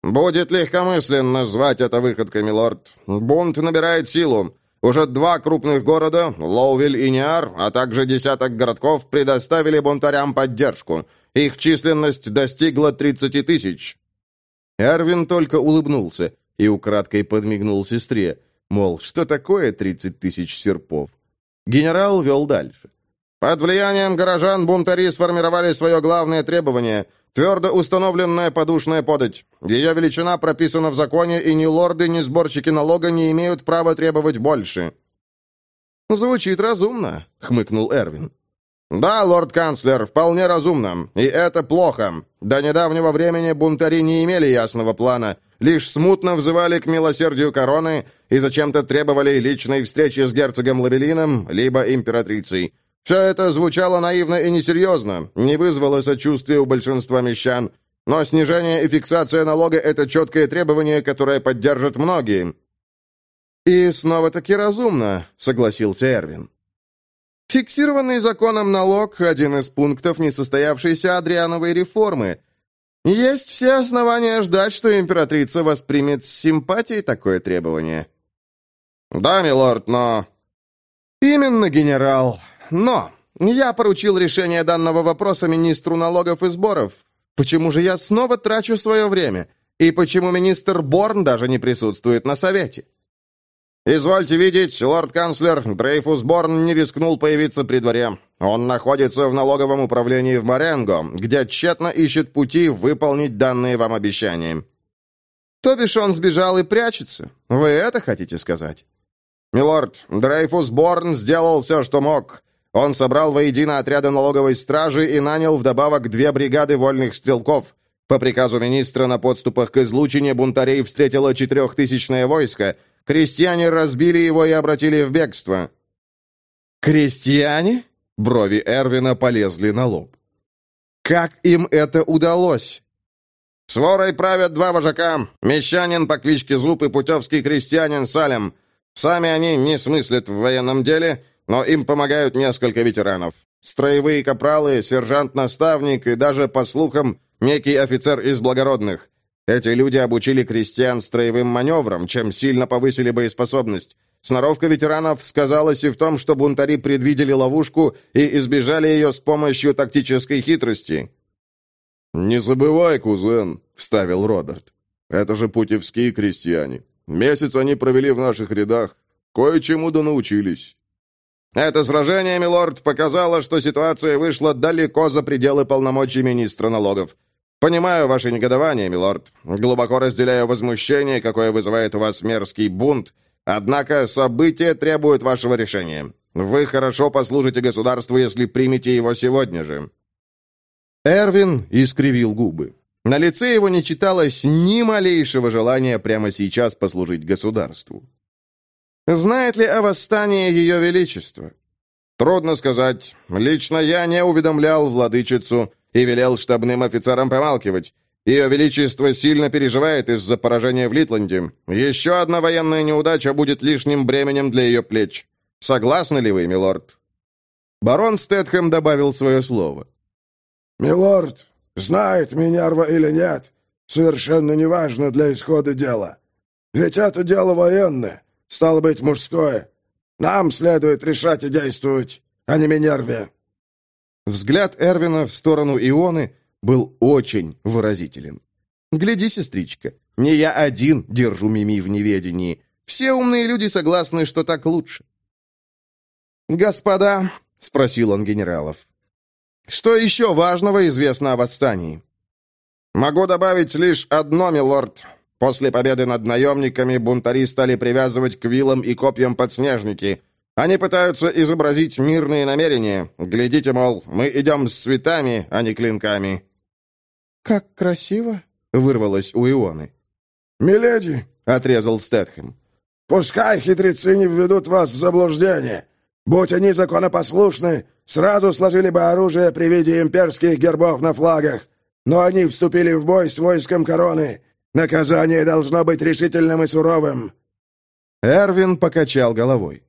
«Будет легкомысленно звать это выходкой, милорд. Бунт набирает силу. Уже два крупных города, Лоувиль и Ниар, а также десяток городков, предоставили бунтарям поддержку. Их численность достигла 30 тысяч». Эрвин только улыбнулся и украдкой подмигнул сестре, мол, что такое 30 тысяч серпов. Генерал вел дальше. Под влиянием горожан бунтари сформировали свое главное требование – твердо установленная подушная подать. Ее величина прописана в законе, и ни лорды, ни сборщики налога не имеют права требовать больше». «Звучит разумно», — хмыкнул Эрвин. «Да, лорд-канцлер, вполне разумно. И это плохо. До недавнего времени бунтари не имели ясного плана, лишь смутно взывали к милосердию короны и зачем-то требовали личной встречи с герцогом Лавелином, либо императрицей. Все это звучало наивно и несерьезно, не вызвало сочувствия у большинства мещан, но снижение и фиксация налога – это четкое требование, которое поддержат многие. «И снова-таки разумно», — согласился Эрвин. «Фиксированный законом налог — один из пунктов несостоявшейся Адриановой реформы. Есть все основания ждать, что императрица воспримет с симпатией такое требование». «Да, милорд, но...» «Именно, генерал. Но я поручил решение данного вопроса министру налогов и сборов. Почему же я снова трачу свое время? И почему министр Борн даже не присутствует на совете?» «Извольте видеть, лорд-канцлер Дрейфус Борн не рискнул появиться при дворе. Он находится в налоговом управлении в Маренго, где тщетно ищет пути выполнить данные вам обещания». «То бишь он сбежал и прячется? Вы это хотите сказать?» «Милорд, Дрейфус Борн сделал все, что мог. Он собрал воедино отряды налоговой стражи и нанял вдобавок две бригады вольных стрелков. По приказу министра на подступах к излучине бунтарей встретило четырехтысячное войско. Крестьяне разбили его и обратили в бегство. «Крестьяне?» Брови Эрвина полезли на лоб. «Как им это удалось?» «С ворой правят два вожака. Мещанин по кличке Зуб и путевский крестьянин Салем. Сами они не смыслят в военном деле, но им помогают несколько ветеранов. Строевые капралы, сержант-наставник и даже, по слухам, некий офицер из благородных. Эти люди обучили крестьян строевым маневрам, чем сильно повысили боеспособность. Сноровка ветеранов сказалась и в том, что бунтари предвидели ловушку и избежали ее с помощью тактической хитрости. «Не забывай, кузен», — вставил Роберт. «Это же путевские крестьяне. Месяц они провели в наших рядах. Кое-чему да научились». Это сражение, милорд, показало, что ситуация вышла далеко за пределы полномочий министра налогов. Понимаю ваше негодование, милорд. Глубоко разделяю возмущение, какое вызывает у вас мерзкий бунт. Однако события требуют вашего решения. Вы хорошо послужите государству, если примете его сегодня же». Эрвин искривил губы. На лице его не читалось ни малейшего желания прямо сейчас послужить государству. Знает ли о восстании Ее Величества? Трудно сказать. Лично я не уведомлял владычицу и велел штабным офицерам помалкивать. Ее Величество сильно переживает из-за поражения в Литланде. Еще одна военная неудача будет лишним бременем для ее плеч. Согласны ли вы, милорд?» Барон Стэтхэм добавил свое слово. «Милорд, знает Минерва или нет, совершенно неважно для исхода дела. Ведь это дело военное. Стало быть, мужское. Нам следует решать и действовать, а не Минерве». Взгляд Эрвина в сторону Ионы был очень выразителен. «Гляди, сестричка, не я один держу Мими в неведении. Все умные люди согласны, что так лучше». «Господа», — спросил он генералов, — «что еще важного известно о восстании?» «Могу добавить лишь одно, милорд. После победы над наемниками бунтари стали привязывать к вилам и копьям подснежники. Они пытаются изобразить мирные намерения. Глядите, мол, мы идем с цветами, а не клинками». «Как красиво!» — вырвалось у Ионы. «Миледи!» — отрезал Стэтхэм. «Пускай хитрецы не введут вас в заблуждение. Будь они законопослушны, сразу сложили бы оружие при виде имперских гербов на флагах. Но они вступили в бой с войском короны, Наказание должно быть решительным и суровым». Эрвин покачал головой.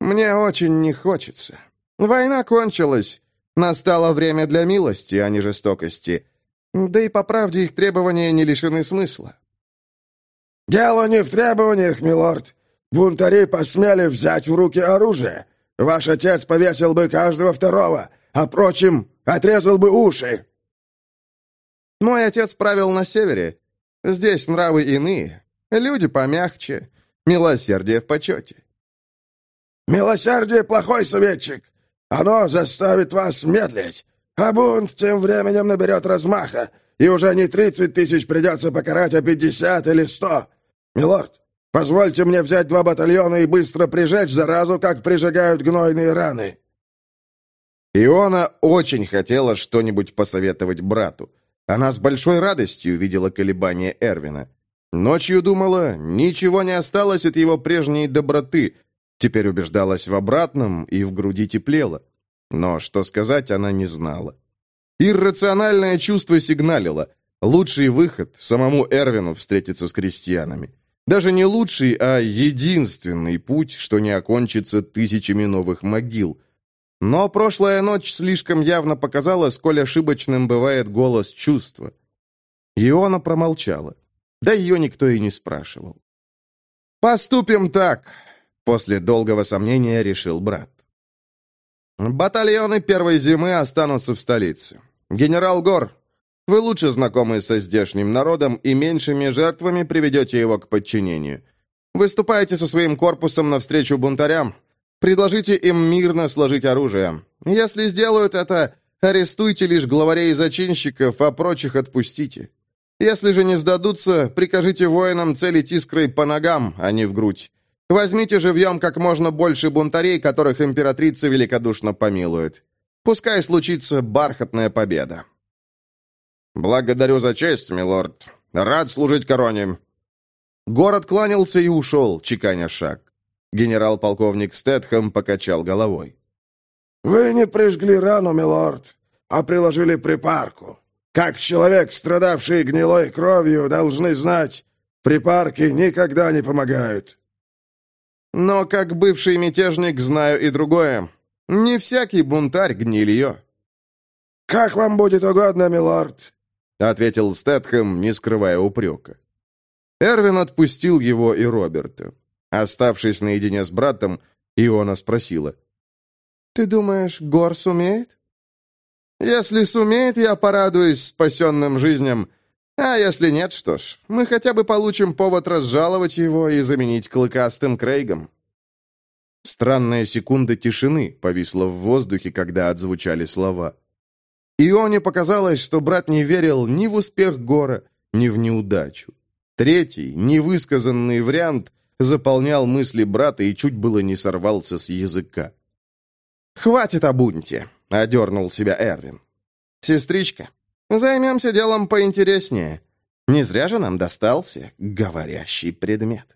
«Мне очень не хочется. Война кончилась. Настало время для милости, а не жестокости. Да и по правде их требования не лишены смысла». «Дело не в требованиях, милорд. Бунтари посмели взять в руки оружие. Ваш отец повесил бы каждого второго, а, прочим, отрезал бы уши». «Мой отец правил на севере. Здесь нравы иные. Люди помягче. Милосердие в почете». «Милосердие — плохой советчик. Оно заставит вас медлить, а бунт тем временем наберет размаха, и уже не тридцать тысяч придется покарать, а пятьдесят или сто. Милорд, Позвольте мне взять два батальона и быстро прижечь заразу, как прижигают гнойные раны». Иона очень хотела что-нибудь посоветовать брату. Она с большой радостью видела колебания Эрвина. Ночью думала, ничего не осталось от его прежней доброты. Теперь убеждалась в обратном и в груди теплело. Но что сказать она не знала. Иррациональное чувство сигналило. Лучший выход — самому Эрвину встретиться с крестьянами. Даже не лучший, а единственный путь, что не окончится тысячами новых могил. Но прошлая ночь слишком явно показала, сколь ошибочным бывает голос чувства. Иона промолчала. Да ее никто и не спрашивал. «Поступим так», — после долгого сомнения решил брат. «Батальоны первой зимы останутся в столице. Генерал Гор, вы лучше знакомы со здешним народом и меньшими жертвами приведете его к подчинению. Выступайте со своим корпусом навстречу бунтарям. Предложите им мирно сложить оружие. Если сделают это, арестуйте лишь главарей и зачинщиков, а прочих отпустите. Если же не сдадутся, прикажите воинам целить искрой по ногам, а не в грудь. Возьмите живьем как можно больше бунтарей, которых императрица великодушно помилует. Пускай случится бархатная победа. «Благодарю за честь, милорд. Рад служить короне». Город кланялся и ушел, чеканя шаг. Генерал-полковник Стэтхэм покачал головой. «Вы не прижгли рану, милорд, а приложили припарку. Как человек, страдавший гнилой кровью, должны знать, припарки никогда не помогают». «Но как бывший мятежник знаю и другое. Не всякий бунтарь гнилье». «Как вам будет угодно, милорд. — ответил Стэтхэм, не скрывая упрека. Эрвин отпустил его и Роберта. Оставшись наедине с братом, Иона спросила. «Ты думаешь, Гор сумеет?» «Если сумеет, я порадуюсь спасенным жизням. А если нет, что ж, мы хотя бы получим повод разжаловать его и заменить клыкастым Крейгом». Странная секунда тишины повисла в воздухе, когда отзвучали слова. Ионе показалось, что брат не верил ни в успех Гора, ни в неудачу. Третий, невысказанный вариант заполнял мысли брата и чуть было не сорвался с языка. «Хватит о бунте», — одернул себя Эрвин. «Сестричка, займемся делом поинтереснее. Не зря же нам достался говорящий предмет».